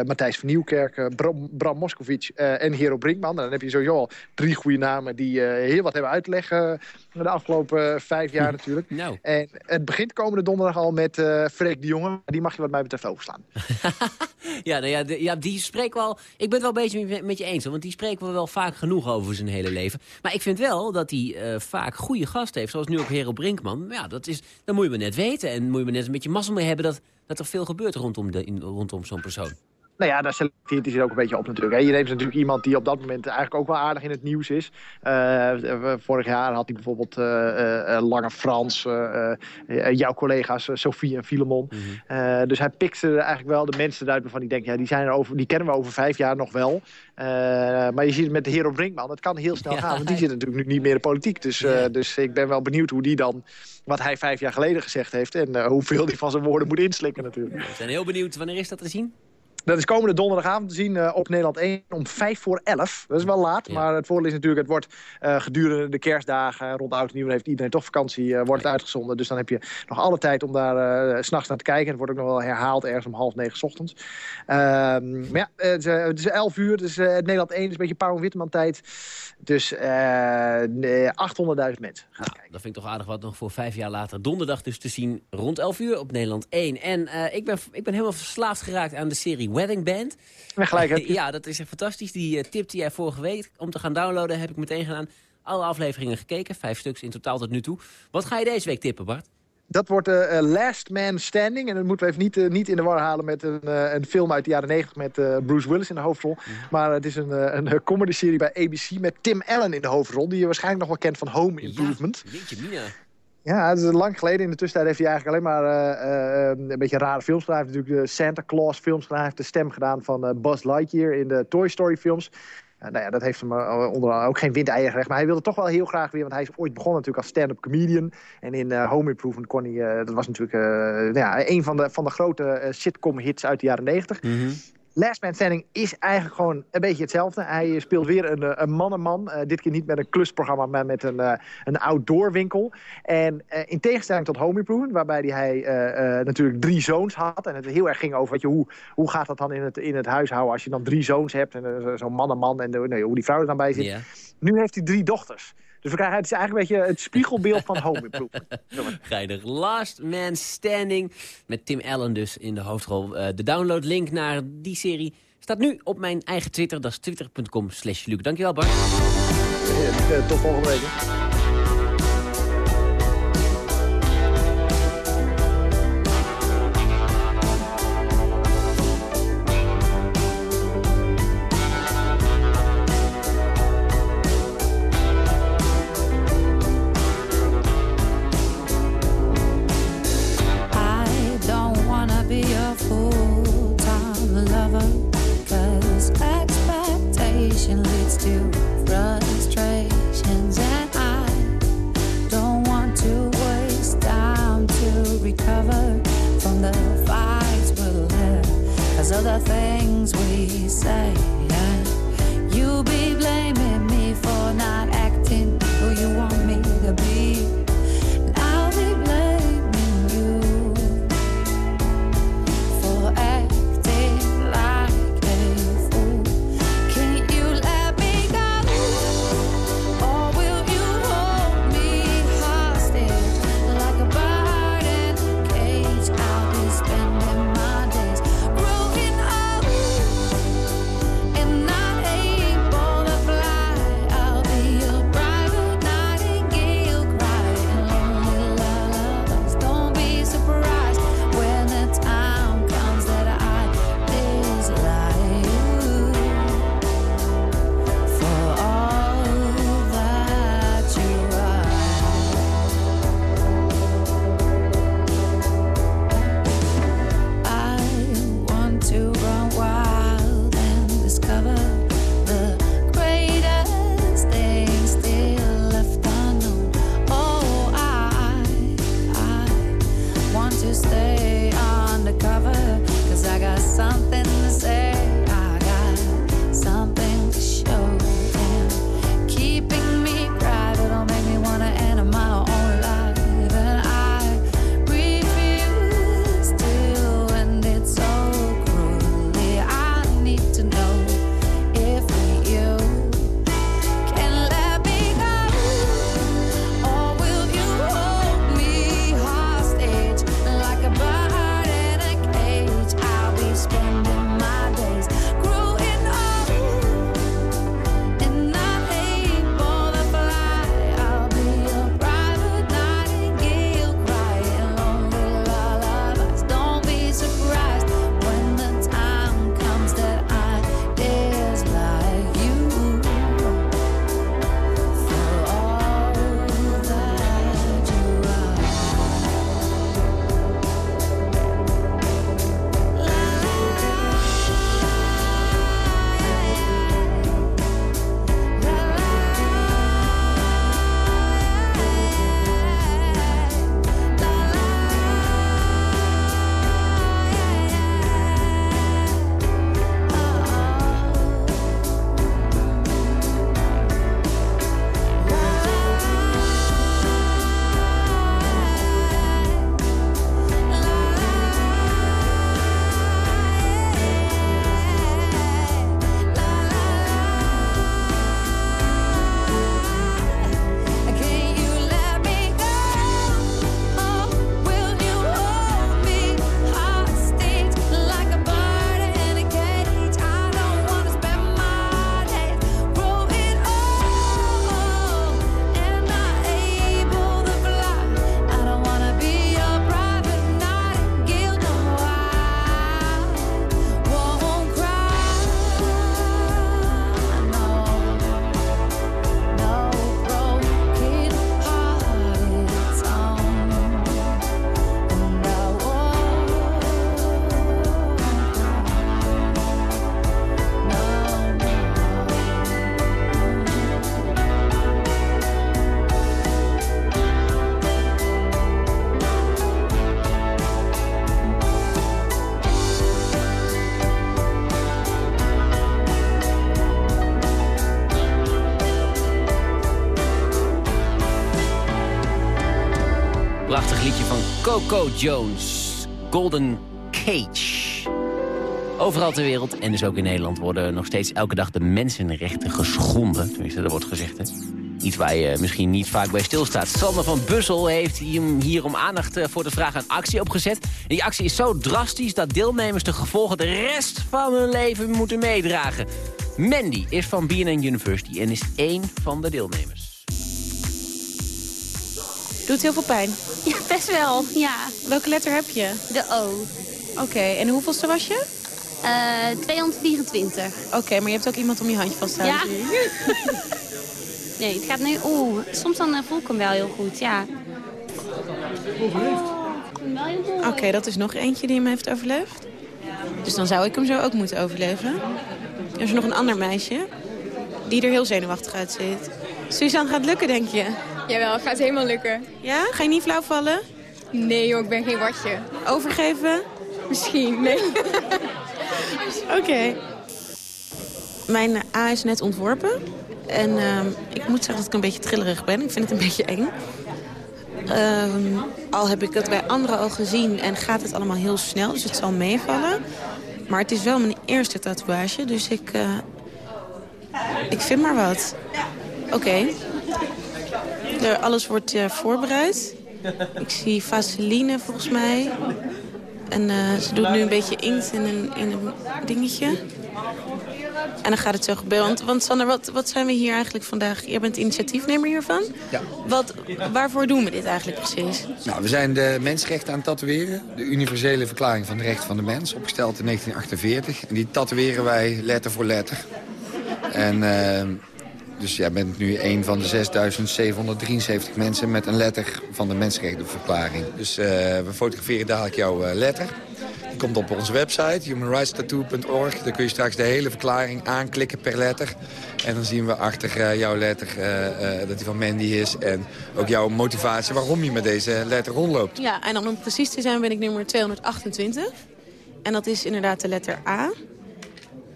Matthijs van Nieuwkerk, Bram, Bram Moskovic en Hero Brinkman. Nou, dan heb je sowieso al drie goede namen die heel wat hebben uit te leggen de afgelopen vijf jaar natuurlijk. Nou. En het begint komende donderdag al met Freek de Jonge. Die mag je wat mij betreft overslaan. [laughs] Ja, nou ja, die spreken wel... Ik ben het wel een beetje met- je eens, want die spreken we wel vaak genoeg over zijn hele leven. Maar ik vind wel dat hij eh, vaak goede gasten heeft, zoals nu ook Hero Brinkman. Maar ja, dat is, dan moet je maar net weten en moet je maar net een beetje mazzel mee hebben dat, dat er veel gebeurt rondom, de, in, rondom zo'n persoon. Nou ja, daar selecteert hij zich ook een beetje op natuurlijk. Je neemt natuurlijk iemand die op dat moment eigenlijk ook wel aardig in het nieuws is. Uh, vorig jaar had hij bijvoorbeeld uh, uh, Lange Frans, jouw collega's Sophie en Filemon. Mhm. dus hij pikte er eigenlijk wel de mensen eruit waarvan hij denkt, ja, die, zijn er over, die kennen we over vijf jaar nog wel. maar je ziet het met de Hero Brinkman, dat kan heel snel Ja. gaan, want die zit natuurlijk nu niet meer in de politiek. Dus, dus ik ben wel benieuwd hoe die dan, wat hij vijf jaar geleden gezegd heeft en hoeveel hij van zijn woorden moet inslikken natuurlijk. We zijn heel benieuwd. Wanneer is dat te zien? Dat is komende donderdagavond te zien eh, op Nederland 1 om 5 voor 11. Dat is wel laat, maar het voordeel is natuurlijk... het wordt eh, gedurende de kerstdagen, rond oud en nieuw... heeft iedereen toch vakantie, eh, wordt het uitgezonden. Dus dan heb je nog alle tijd om daar s s'nachts naar te kijken. Het wordt ook nog wel herhaald ergens om half negen 's ochtends. Ehm, maar ja, het is, eh, het is 11 uur, dus eh, Nederland 1 is een beetje Pauw Witteman tijd. Dus eh, nee, 800.000 mensen. Nou, dat vind ik toch aardig wat nog voor vijf jaar later. Donderdag dus te zien rond 11 uur op Nederland 1. En eh, ik, ben, ik ben helemaal verslaafd geraakt aan de serie Wedding Band. Gelijk heb je. [laughs] ja, dat is echt fantastisch. Die uh, tipte jij vorige week om te gaan downloaden. Heb ik meteen gedaan. Alle afleveringen gekeken. Vijf stuks in totaal tot nu toe. Wat ga je deze week tippen, Bart? Dat wordt uh, Last Man Standing. En dat moeten we even niet, uh, niet in de war halen met een, uh, een film uit de jaren 90 met Bruce Willis in de hoofdrol. Maar het is een, een comedy-serie bij ABC met Tim Allen in de hoofdrol. Die je waarschijnlijk nog wel kent van Home Improvement. Ja, jeetje, Mina. Ja, het is lang geleden. In de tussentijd heeft hij eigenlijk alleen maar een beetje rare films gedaan. Hij heeft natuurlijk de Santa Claus films gedaan. Hij heeft de stem gedaan van Buzz Lightyear in de Toy Story films. Nou ja, dat heeft hem onder ook geen windeieren gerecht. Maar hij wilde toch wel heel graag weer. Want hij is ooit begonnen natuurlijk als stand-up comedian. En in Home Improvement kon hij... dat was natuurlijk nou ja, een van de, van de grote sitcom hits uit de jaren negentig. Mm -hmm. Last Man Standing is eigenlijk gewoon een beetje hetzelfde. Hij speelt weer een, een mannenman. Uh, dit keer niet met een klusprogramma, maar met een, uh, een outdoor winkel. En uh, in tegenstelling tot Home Improvement, waarbij hij natuurlijk drie zoons had. En het heel erg ging over weet je, hoe, hoe gaat dat dan in het, in het huishouden als je dan drie zoons hebt. En zo'n mannenman en nee, hoe die vrouw er dan bij zit. Yeah. Nu heeft hij drie dochters. Dus we krijgen, het is eigenlijk een beetje het spiegelbeeld van Home Improvement. [laughs] Geinig. Last Man Standing. Met Tim Allen dus in de hoofdrol. Uh, de downloadlink naar die serie staat nu op mijn eigen Twitter. Dat is twitter.com slash Luc. Dankjewel Bart. Ja, tot volgende week. Coco Jones. Golden Cage. Overal ter wereld, en dus ook in Nederland, worden nog steeds elke dag de mensenrechten geschonden. Tenminste, dat wordt gezegd, hè. Iets waar je misschien niet vaak bij stilstaat. Sander van Bussel heeft hier, om aandacht eh, voor de vraag een actie opgezet. En die actie is zo drastisch dat deelnemers de gevolgen de rest van hun leven moeten meedragen. Mandy is van BNN University en is één van de deelnemers. Doet heel veel pijn? Ja, best wel, ja. Welke letter heb je? De O. Oké, en hoeveelste was je? Eh 224. Oké, maar je hebt ook iemand om je handje vast te houden. Ja. [laughs] nee, het gaat nu... Oeh, soms dan eh, voel ik hem wel heel goed, ja. Oké, dat is nog eentje die hem heeft overleefd. Dus dan zou ik hem zo ook moeten overleven. Er is nog een ander meisje die er heel zenuwachtig uitziet. Suzanne, gaat lukken, denk je? Jawel, gaat helemaal lukken. Ja? Ga je niet flauw vallen? Nee joh, ik ben geen watje. Overgeven? Misschien, nee. [laughs] Oké. Mijn A is net ontworpen. En ehm, ik moet zeggen dat ik een beetje trillerig ben. Ik vind het een beetje eng. Ehm, al heb ik het bij anderen al gezien en gaat het allemaal heel snel. Dus het zal meevallen. Maar het is wel mijn eerste tatoeage. Dus ik, eh, ik vind maar wat. Oké. Er- Alles wordt eh, voorbereid. Ik zie vaseline volgens mij. En eh, ze doet nu een beetje inkt in een, in een dingetje. En dan gaat het zo gebeuren. Want, want Sander, wat, wat zijn we hier eigenlijk vandaag? Jij bent initiatiefnemer hiervan. Ja. Wat, waarvoor doen we dit eigenlijk precies? Nou, we zijn de mensenrechten aan het tatoeëren. De universele verklaring van de rechten van de mens, opgesteld in 1948. En die tatoeëren wij letter voor letter. En eh, dus jij bent nu een van de 6773 mensen met een letter van de mensenrechtenverklaring. Dus eh, we fotograferen dadelijk jouw eh, letter. Die komt op onze website, humanrightstattoo.org. Daar kun je straks de hele verklaring aanklikken per letter. En dan zien we achter eh, jouw letter eh, eh, dat die van Mandy is. En ook jouw motivatie waarom je met deze letter rondloopt. Ja, en dan om precies te zijn ben ik nummer 228. En dat is inderdaad de letter A.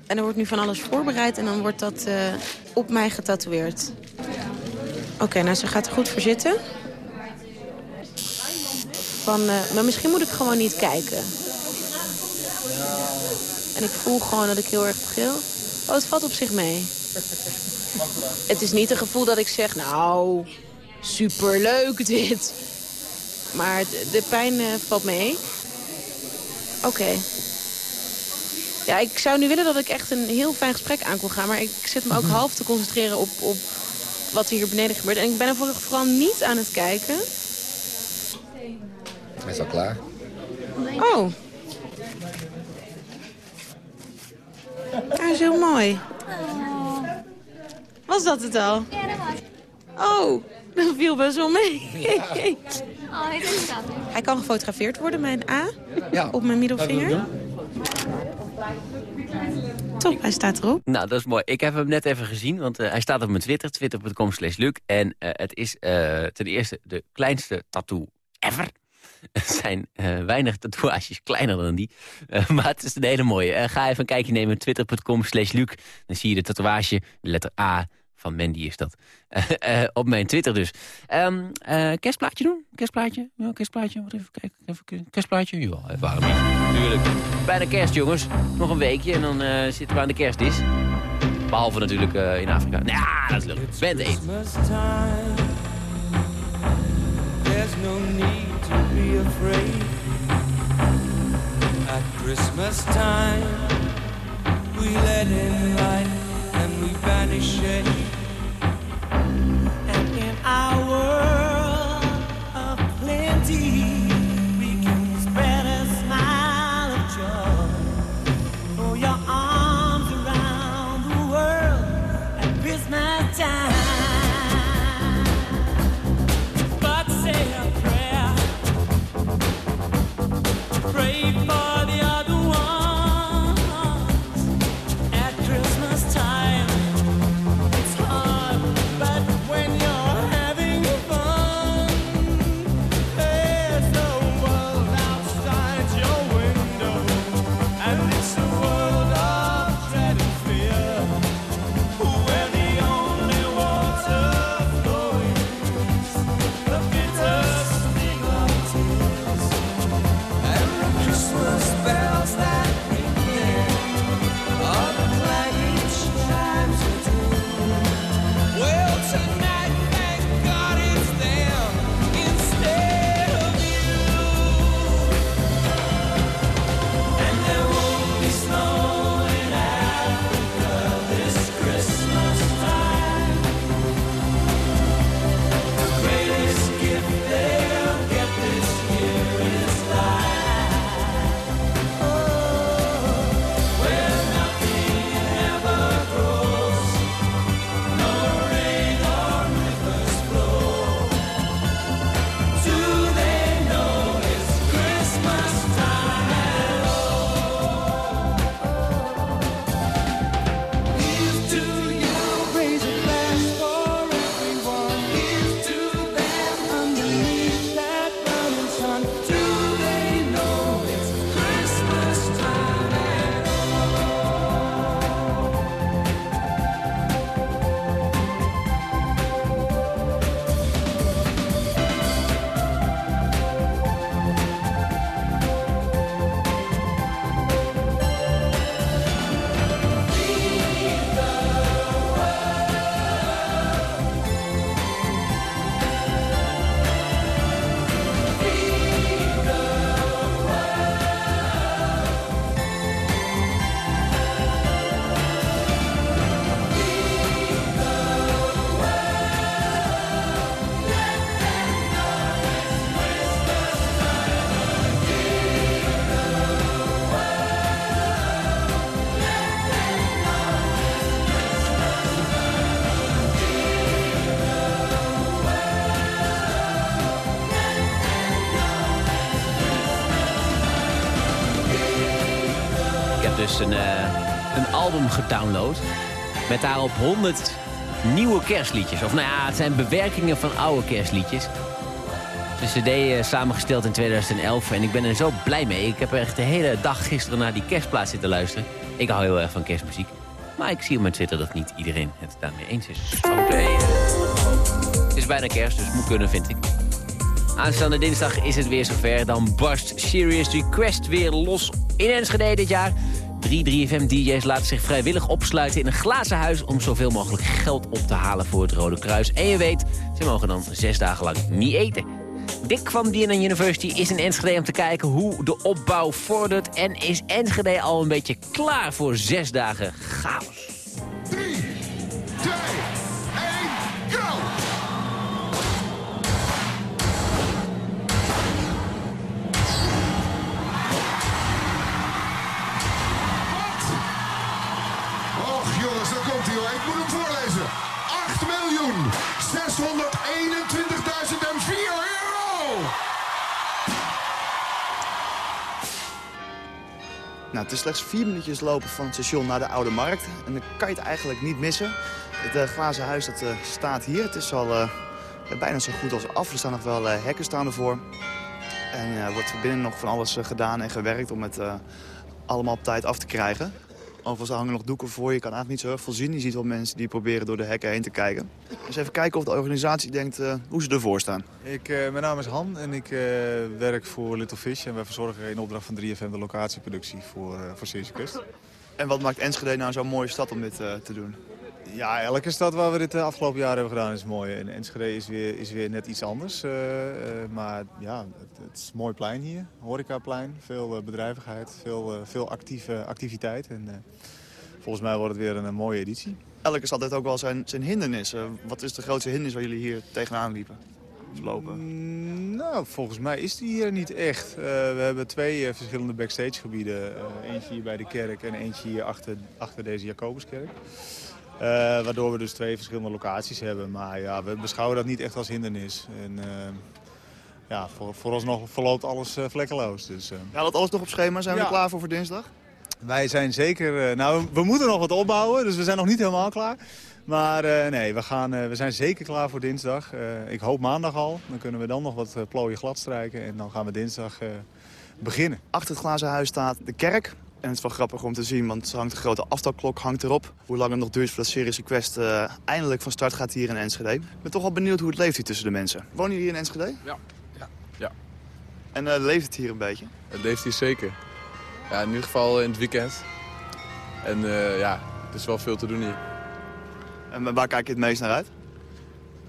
En er wordt nu van alles voorbereid en dan wordt dat eh, op mij getatoeëerd. Oké, nou ze gaat er goed voor zitten. Van, eh, maar misschien moet ik gewoon niet kijken. En ik voel gewoon dat ik heel erg begil. Oh, het valt op zich mee. Het is niet een gevoel dat ik zeg, nou, superleuk dit. Maar de, pijn eh, valt mee. Oké. Ja, ik zou nu willen dat ik echt een heel fijn gesprek aan kon gaan. Maar ik zit me ook half te concentreren op, op wat hier beneden gebeurt. En ik ben er voor- vooral niet aan het kijken. Hij is al klaar. Oh. Hij is heel mooi. Was dat het al? Ja, dat was Oh, dat viel best wel mee. [laughs] Oh, hij is staat. Hij kan gefotografeerd worden, mijn A, Ja. op mijn middelvinger. Top, hij staat erop. Nou, dat is mooi. Ik heb hem net even gezien, want eh, hij staat op mijn Twitter, twitter.com slash Luc. En eh, het is eh, ten eerste de kleinste tattoo ever. [laughs] Er zijn eh, weinig tatoeages kleiner dan die. [laughs] Maar het is een hele mooie. Ga even een kijkje nemen, twitter.com slash Luc. Dan zie je de tatoeage, de letter A van Mandy is dat. [laughs] Eh, eh, op mijn Twitter dus. Ehm eh, kerstplaatje doen? Kerstplaatje? Ja, kerstplaatje. Wat even kijken. Even, kerstplaatje? Ja, even waarom niet? Tuurlijk. Bijna kerst, jongens. Nog een weekje en dan zitten we aan de kerstdis. Behalve natuurlijk in Afrika. Nou, dat is leuk. Band 1. There's no need to be afraid. At Christmas time, we let in light and we banish shade. Gedownload. Met daarop 100 nieuwe kerstliedjes. Of nou ja, het zijn bewerkingen van oude kerstliedjes. Het is cd eh, samengesteld in 2011 en ik ben er zo blij mee. Ik heb echt de hele dag gisteren naar die kerstplaats zitten luisteren. Ik hou heel erg van kerstmuziek. Maar ik zie op mijn Twitter dat niet iedereen het daarmee eens is. Het is bijna kerst, dus moet kunnen, vind ik. Aanstaande dinsdag is het weer zover. Dan barst Serious Request weer los in Enschede dit jaar. Drie 3FM-dj's laten zich vrijwillig opsluiten in een glazen huis... om zoveel mogelijk geld op te halen voor het Rode Kruis. En je weet, ze mogen dan zes dagen lang niet eten. Dick van DNA University is in Enschede om te kijken hoe de opbouw vordert... en is Enschede al een beetje klaar voor zes dagen chaos. Ik moet hem voorlezen. 8 miljoen 621.004 euro. Nou, het is slechts vier minuutjes lopen van het station naar de Oude Markt. En dan kan je het eigenlijk niet missen. Het eh, glazen huis dat, eh, staat hier. Het is al eh, bijna zo goed als af. Er staan nog wel hekken staan ervoor. En er wordt binnen nog van alles gedaan en gewerkt om het allemaal op tijd af te krijgen. Overigens er hangen nog doeken voor. Je kan eigenlijk niet zo heel veel zien. Je ziet wel mensen die proberen door de hekken heen te kijken. Dus even kijken of de organisatie denkt eh, hoe ze ervoor staan. Ik, eh, mijn naam is Han en ik eh, werk voor Little Fish. En wij verzorgen in opdracht van 3FM de locatieproductie voor, voor Quest. En wat maakt Enschede nou zo'n mooie stad om dit te doen? Ja, elke stad waar we dit de afgelopen jaren hebben gedaan is mooi. En Enschede is weer, is weer net iets anders. eh, eh, maar ja, het, het is een mooi plein hier. Horecaplein, veel eh, bedrijvigheid, veel, eh, veel actieve activiteit. En eh, volgens mij wordt het weer een, mooie editie. Elke stad heeft ook wel zijn, zijn hindernissen. Wat is de grootste hindernis waar jullie hier tegenaan liepen? Of lopen? Nou, volgens mij is die hier niet echt. Eh, we hebben twee eh, verschillende backstage gebieden. Eh, eentje hier bij de kerk en eentje hier achter, achter deze Jacobuskerk. Eh, waardoor we dus twee verschillende locaties hebben. Maar ja, we beschouwen dat niet echt als hindernis. En eh, ja, voor, vooralsnog verloopt alles eh, vlekkeloos. Dus, Ja, dat alles nog op schema. Zijn we Ja. er klaar voor voor dinsdag? wij zijn zeker... nou, we moeten nog wat opbouwen, dus we zijn nog niet helemaal klaar. Maar nee, we, gaan, we zijn zeker klaar voor dinsdag. Ik hoop maandag al. Dan kunnen we dan nog wat plooien glad strijken. En dan gaan we dinsdag beginnen. Achter het glazen huis staat de kerk. En het is wel grappig om te zien, want er hangt een grote aftalklok hangt erop. Hoe lang het nog duurt voordat Serious Request eh, eindelijk van start gaat hier in Enschede. Ik ben toch wel benieuwd hoe het leeft hier tussen de mensen. Wonen jullie hier in Enschede? Ja. Ja. ja. En eh, leeft het hier een beetje? Het leeft hier zeker. Ja, in ieder geval in het weekend. En eh, ja, het is wel veel te doen hier. En waar kijk je het meest naar uit?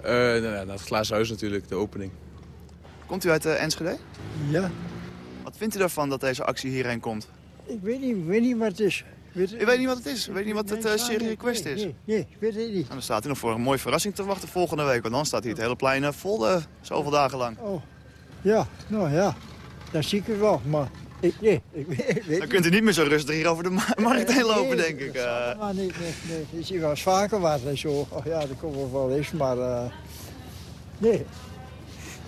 Eh, nou, ja, naar het glazen huis natuurlijk, de opening. Komt u uit eh, Enschede? Ja. Wat vindt u ervan dat deze actie hierheen komt? Ik weet niet, ik weet niet wat het is. Weet, U weet niet wat het is? U weet niet wat het Nee, uh, Serious nee, Request nee, is? Nee, nee, ik weet het niet. En dan staat u nog voor een mooie verrassing te wachten volgende week. Want dan staat hier het hele plein eh, vol eh, zoveel dagen lang. Oh, ja, nou ja, dan zie ik het wel, maar ik, nee, ik weet, ik weet Dan kunt u niet meer zo rustig hier over de ma- markt heen lopen, Nee, denk ik. dat eh. niet, nee, nee. Je ziet wel eens vaker wat en zo. Oh ja, dat komt wel eens, maar eh, nee.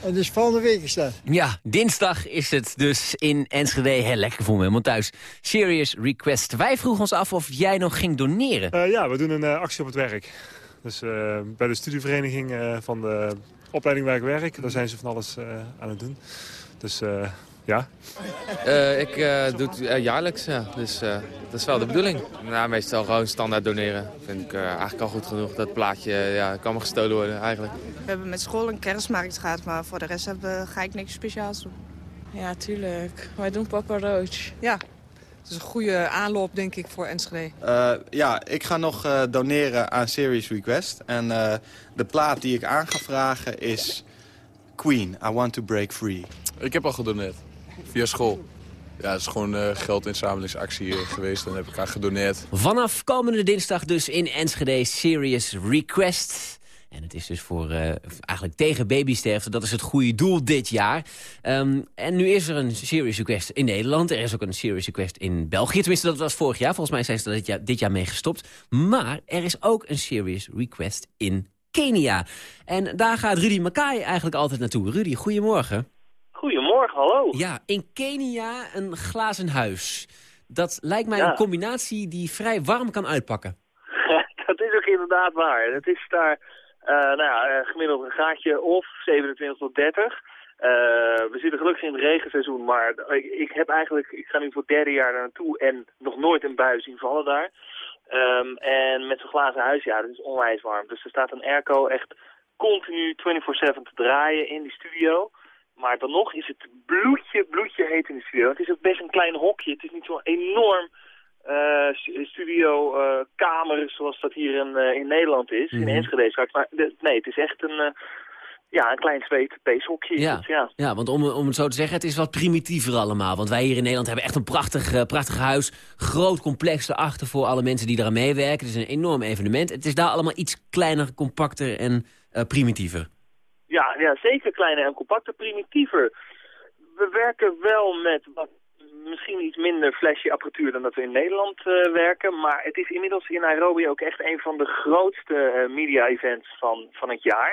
En dus volgende week is dat. Ja, dinsdag is het dus in Enschede. Heel lekker voor me helemaal thuis. Serious Request. Wij vroegen ons af of jij nog ging doneren. Eh, ja, we doen een eh, actie op het werk. Dus eh, bij de studievereniging eh, van de opleiding waar ik werk, daar zijn ze van alles eh, aan het doen. Dus eh, ja. Eh, ik eh, doe het eh, jaarlijks, ja. Dus eh, dat is wel de bedoeling. Nou, meestal gewoon standaard doneren. Vind ik eh, eigenlijk al goed genoeg. Dat plaatje ja, kan me gestolen worden, eigenlijk. We hebben met school een kerstmarkt gehad, maar voor de rest hebben, ga ik niks speciaals doen. Ja, tuurlijk. Wij doen Papa Roach. Ja, het is een goede aanloop, denk ik, voor Enschede. Eh, ja, ik ga nog eh, doneren aan Serious Request. En eh, de plaat die ik aan ga vragen is Queen, I Want to Break Free. Ik heb al gedoneerd. Via school. Ja, het is gewoon eh geldinzamelingsactie eh, geweest. En heb ik aan gedoneerd. Vanaf komende dinsdag dus in Enschede Serious Request. En het is dus voor eh, eigenlijk tegen babysterfte. Dat is het goede doel dit jaar. Ehm, en nu is er een Serious Request in Nederland. Er is ook een Serious Request in België. Tenminste, dat was vorig jaar. Volgens mij zijn ze er dit jaar, dit jaar mee gestopt. Maar er is ook een Serious Request in Kenia. En daar gaat Rudy Makai eigenlijk altijd naartoe. Rudy, goedemorgen. Hallo. Ja, in Kenia een glazen huis. Dat lijkt mij Ja. een combinatie die vrij warm kan uitpakken. [laughs] dat is ook inderdaad waar. Het is daar eh, nou ja, eh, gemiddeld een gaatje of 27 tot 30. Eh, we zitten gelukkig in het regenseizoen, maar ik, ik heb eigenlijk, ik ga nu voor het derde jaar daar naartoe en nog nooit een bui zien vallen daar. Ehm, en met zo'n glazen huis, ja, dat is onwijs warm. Dus er staat een airco echt continu 24-7 te draaien in die studio. Maar dan nog is het bloedje, bloedje heet in de studio. Het is ook best een klein hokje. Het is niet zo'n enorm eh, stu- studio eh, kamer zoals dat hier in, eh, in Nederland is. In Mhm. Enschede straks. Maar de- nee, het is echt een, ja, een klein zweet peeshokje. is Ja, ja. ja want om, om het zo te zeggen, het is wat primitiever allemaal. Want wij hier in Nederland hebben echt een prachtig, prachtig huis. Groot complex erachter voor alle mensen die eraan meewerken. Het is een enorm evenement. Het is daar allemaal iets kleiner, compacter en primitiever. Ja, ja, zeker kleiner en compacter, primitiever. We werken wel met wat misschien iets minder flashy apparatuur dan dat we in Nederland eh, werken. Maar het is inmiddels in Nairobi ook echt een van de grootste eh, media-events van, van het jaar.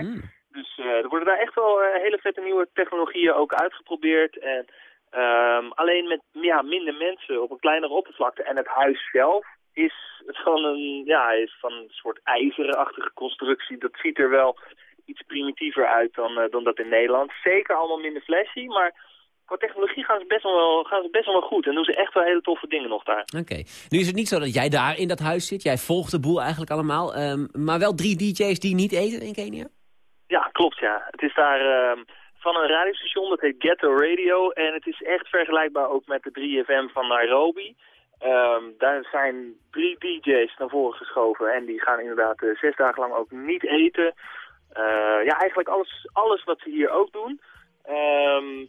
Dus eh, er worden daar echt wel hele vette nieuwe technologieën ook uitgeprobeerd. En ehm, alleen met ja, minder mensen op een kleinere oppervlakte. En het huis zelf is van een, ja, is van een soort ijzerachtige constructie. Dat ziet er wel iets primitiever uit dan, eh, dan dat in Nederland. Zeker allemaal minder flashy, maar qua technologie gaan ze, best wel, gaan ze best wel wel goed. En doen ze echt wel hele toffe dingen nog daar. Oké. Nu is het niet zo dat jij daar in dat huis zit. Jij volgt de boel eigenlijk allemaal. ehm, maar wel drie DJ's die niet eten in Kenia? Ja, klopt ja. Het is daar ehm, van een radiostation, dat heet Ghetto Radio. En het is echt vergelijkbaar ook met de 3FM van Nairobi. Ehm, daar zijn drie DJ's naar voren geschoven en die gaan inderdaad eh, zes dagen lang ook niet eten. Eh, ja, eigenlijk alles, alles wat ze hier ook doen. Ehm,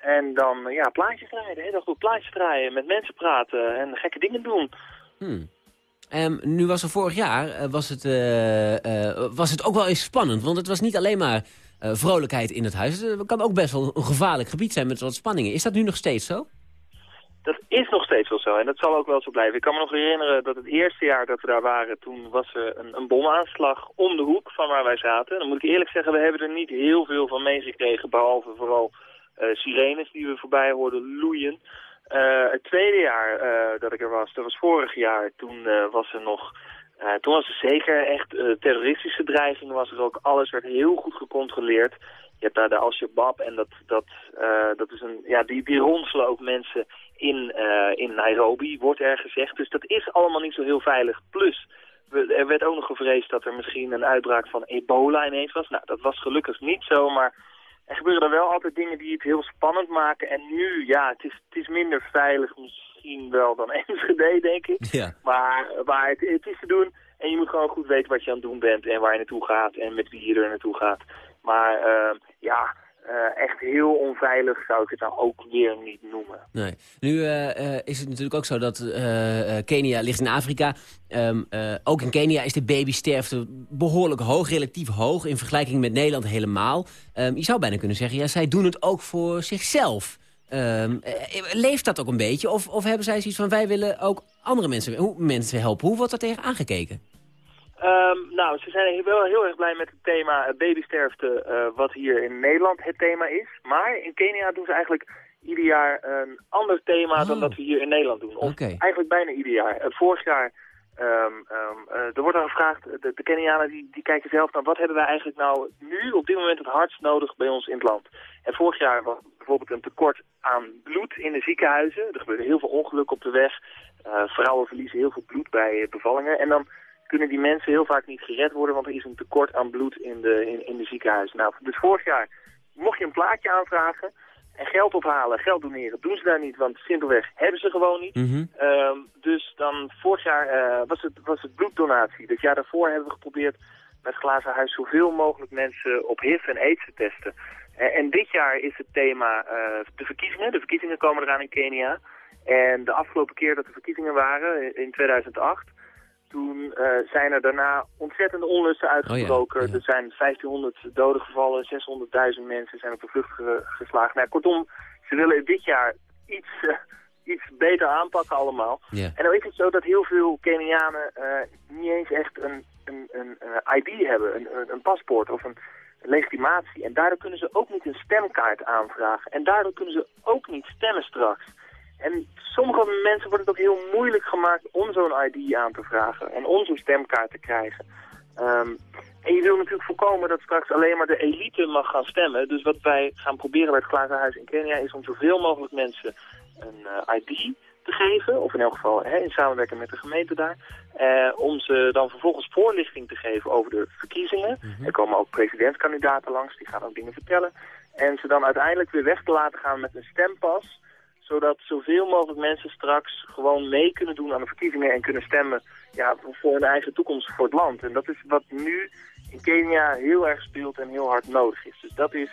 en dan ja, plaatjes hele dag door plaatjes draaien, met mensen praten en gekke dingen doen. Hmm. Ehm, nu was er vorig jaar eh, was, het, eh, was het ook wel eens spannend. Want het was niet alleen maar vrolijkheid in het huis. Het kan ook best wel een gevaarlijk gebied zijn met wat spanningen. Is dat nu nog steeds zo? Dat is nog steeds wel zo en dat zal ook wel zo blijven. Ik kan me nog herinneren dat het eerste jaar dat we daar waren, toen was er een, een bomaanslag om de hoek van waar wij zaten. Dan moet ik eerlijk zeggen, we hebben er niet heel veel van meegekregen, behalve vooral eh, sirenes die we voorbij hoorden loeien. Eh, het tweede jaar eh, dat ik er was, dat was vorig jaar, toen was er nog... toen was er zeker echt terroristische dreiging, was er ook, alles werd heel goed gecontroleerd. Je hebt daar de Al-Shabaab en dat, dat, dat is een, ja, die, die ronselen ook mensen in, eh, in Nairobi, wordt er gezegd. Dus dat is allemaal niet zo heel veilig. Plus, we- er werd ook nog gevreesd dat er misschien een uitbraak van ebola ineens was. Nou, dat was gelukkig niet zo, maar er gebeuren er wel altijd dingen die het heel spannend maken. En nu, ja, het is, het is minder veilig misschien wel dan [laughs] Enschede, denk ik. Ja. Maar, maar het, het is te doen en je moet gewoon goed weten wat je aan het doen bent en waar je naartoe gaat en met wie je er naartoe gaat. Maar eh, ja, eh, echt heel onveilig zou ik het nou ook weer niet noemen. Nee. Nu eh, eh, is het natuurlijk ook zo dat Kenia ligt in Afrika. Ehm, eh, ook in Kenia is de babysterfte behoorlijk hoog, relatief hoog... in vergelijking met Nederland helemaal. Ehm, je zou bijna kunnen zeggen, ja, zij doen het ook voor zichzelf. Ehm, eh, leeft dat ook een beetje? Of, of hebben zij zoiets van, wij willen ook andere mensen, mensen helpen? Hoe wordt daar tegen aangekeken? Ehm, nou, ze zijn wel heel erg blij met het thema eh, babysterfte, eh, wat hier in Nederland het thema is. Maar in Kenia doen ze eigenlijk ieder jaar een ander thema dan dat we hier in Nederland doen. Of eigenlijk bijna ieder jaar. Eh, vorig jaar, ehm, ehm, eh, er wordt dan gevraagd, de, de Kenianen die, die kijken zelf naar wat hebben wij eigenlijk nou nu op dit moment het hardst nodig bij ons in het land. En vorig jaar was bijvoorbeeld een tekort aan bloed in de ziekenhuizen. Er gebeurde heel veel ongelukken op de weg. Vrouwen verliezen heel veel bloed bij bevallingen. En dan kunnen die mensen heel vaak niet gered worden, want er is een tekort aan bloed in de, in, in de ziekenhuizen. Nou, dus vorig jaar mocht je een plaatje aanvragen en geld ophalen, geld doneren, doen ze daar niet, want simpelweg hebben ze gewoon niet. Ehm, dus dan vorig jaar eh, was, het, was het bloeddonatie. Dat jaar daarvoor hebben we geprobeerd met Glazen Huis zoveel mogelijk mensen op HIV en AIDS te testen. Eh, en dit jaar is het thema eh, de verkiezingen. De verkiezingen komen eraan in Kenia. En de afgelopen keer dat er verkiezingen waren, in 2008... Toen eh, zijn er daarna ontzettende onlusten uitgebroken. Er zijn 1500 doden gevallen, 600.000 mensen zijn op de vlucht ge- geslagen. Nou, kortom, ze willen het dit jaar iets, eh, iets beter aanpakken allemaal. En dan is het zo dat heel veel Kenianen eh, niet eens echt een, een, een, een ID hebben, een, een, een paspoort of een legitimatie. En daardoor kunnen ze ook niet een stemkaart aanvragen. En daardoor kunnen ze ook niet stemmen straks. En sommige mensen wordt het ook heel moeilijk gemaakt om zo'n ID aan te vragen en om zo'n stemkaart te krijgen. Ehm, en je wil natuurlijk voorkomen dat straks alleen maar de elite mag gaan stemmen. Dus wat wij gaan proberen bij het Glazen Huis in Kenia is om zoveel mogelijk mensen een eh, ID te geven. Of in elk geval hè, in samenwerking met de gemeente daar. Eh, om ze dan vervolgens voorlichting te geven over de verkiezingen. Er komen ook presidentskandidaten langs, die gaan ook dingen vertellen. En ze dan uiteindelijk weer weg te laten gaan met een stempas zodat zoveel mogelijk mensen straks gewoon mee kunnen doen aan de verkiezingen en kunnen stemmen ja, voor- hun eigen toekomst voor het land. En dat is wat nu in Kenia heel erg speelt en heel hard nodig is. Dus dat is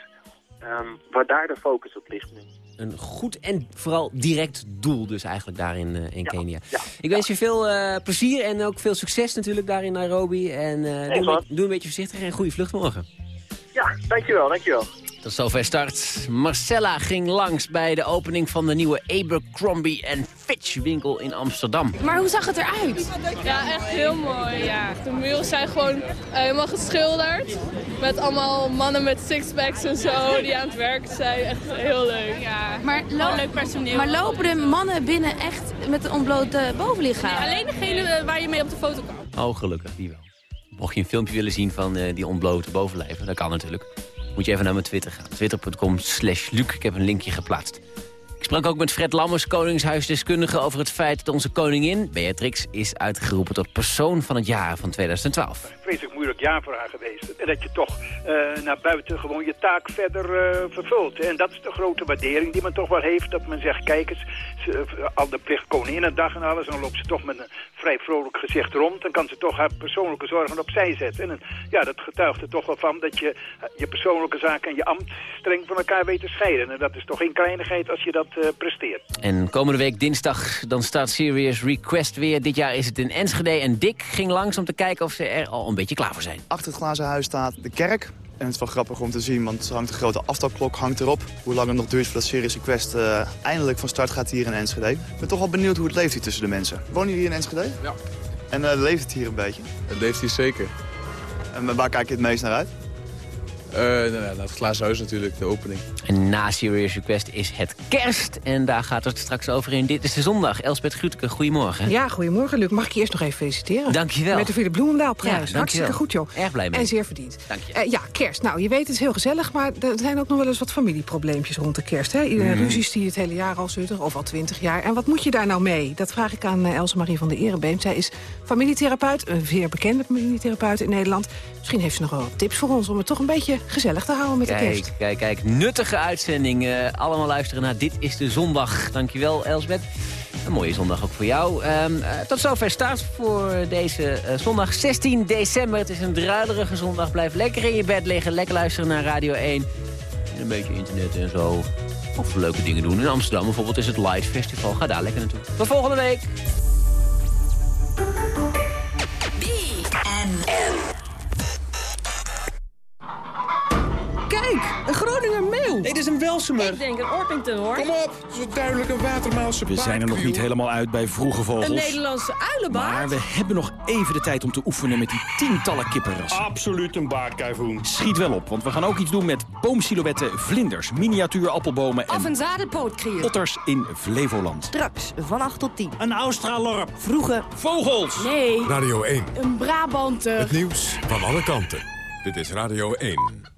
ehm, waar daar de focus op ligt nu. Een goed en vooral direct doel dus eigenlijk daar in, eh, in Kenia. Ik wens je veel eh, plezier en ook veel succes natuurlijk daar in Nairobi. En eh, doe, een beetje, doe een beetje voorzichtig en goede vlucht morgen. Ja, dankjewel, dankjewel. Tot zover start. Marcella ging langs bij de opening van de nieuwe Abercrombie Fitch winkel in Amsterdam. Maar hoe zag het eruit? Ja, echt heel mooi. Ja. De muren zijn gewoon eh, helemaal geschilderd. Met allemaal mannen met sixpacks en zo die aan het werk zijn. Echt heel leuk. Ja, Maar, lo- leuk personeel. maar lopen de mannen binnen echt met een ontblote bovenlichaam? Nee, alleen degene eh, waar je mee op de foto kan. Oh, gelukkig, die wel. Mocht je een filmpje willen zien van eh, die ontblote bovenlijven, dat kan natuurlijk. Moet je even naar mijn Twitter gaan. Twitter.com slash Luc. Ik heb een linkje geplaatst. Ik sprak ook met Fred Lammers, koningshuisdeskundige... over het feit dat onze koningin, Beatrix, is uitgeroepen tot persoon van het jaar van 2012. Vreselijk moeilijk jaar voor haar geweest. En dat je toch eh, naar buiten gewoon je taak verder eh, vervult. En dat is de grote waardering die men toch wel heeft. Dat men zegt, kijk eens, eh, al de plicht Koninginnedag en alles... en dan loopt ze toch met een vrij vrolijk gezicht rond... dan kan ze toch haar persoonlijke zorgen opzij zetten. En ja, dat getuigt er toch wel van dat je je persoonlijke zaken en je ambt... streng van elkaar weet te scheiden. En dat is toch geen kleinigheid als je dat presteert. En komende week dinsdag dan staat Serious Request weer. Dit jaar is het in Enschede en Dick ging langs om te kijken of ze er al een beetje klaar voor zijn. Achter het glazen huis staat de kerk. En het is wel grappig om te zien, want er hangt een grote aftalklok hangt erop. Hoe lang het nog duurt voordat Serious Request eh, eindelijk van start gaat hier in Enschede. Ik ben toch wel benieuwd hoe het leeft hier tussen de mensen. Wonen jullie hier in Enschede? Ja. En eh, leeft het hier een beetje? Het leeft hier zeker. En waar kijk je het meest naar uit? Eh, nou, ja, naar het glazen huis natuurlijk, de opening. En na Serious Request is het kerst. En daar gaat het straks over in Dit is de Zondag. Elspet Grutke, goedemorgen. Ja, goedemorgen Luc. Mag ik je eerst nog even feliciteren? Dankjewel. Met de Philip Bloemendaalprijs. Ja. Hartstikke goed joh. Erg blij mee. En zeer verdiend. Dank je. Eh, ja, kerst. Nou, je weet het is heel gezellig, maar er zijn ook nog wel eens wat familieprobleempjes rond de kerst. Hè? Iedereen Mm. ruzies die het hele jaar al zitten, of al twintig jaar. En wat moet je daar nou mee? Dat vraag ik aan eh, Else Marie van der Erebeem. Zij is familietherapeut, een zeer bekende familietherapeut in Nederland. Misschien heeft ze nog wel tips voor ons om het toch een beetje gezellig te houden met de kerst. Kijk, kijk, kijk. Nuttige uitzending. Eh, allemaal luisteren naar Dit is de Zondag. Dankjewel, Elsbeth. Een mooie zondag ook voor jou. Ehm, eh, tot zover start voor deze eh, zondag 16 december. Het is een druilerige zondag. Blijf lekker in je bed liggen. Lekker luisteren naar Radio 1. En een beetje internet en zo. Of leuke dingen doen. In Amsterdam bijvoorbeeld is het Light Festival. Ga daar lekker naartoe. Tot volgende week. Kijk, een Groninger mail. Nee, dit is een Welsemer. Ik denk een Orpington hoor. Kom op, het is duidelijk een Watermaalse We zijn er nog niet helemaal uit bij vroege vogels. Een Nederlandse uilenbaard. Maar we hebben nog even de tijd om te oefenen met die tientallen kippenrassen. Absoluut een baardkuivoen. Schiet wel op, want we gaan ook iets doen met boomsilhouetten, vlinders, miniatuur appelbomen Of en een zadenpootkrier. otters in Flevoland. Straks van 8 tot 10. Een Australorp. Vroege Vogels! Nee, Radio 1. een Brabant. Het nieuws van alle kanten. Dit is Radio 1.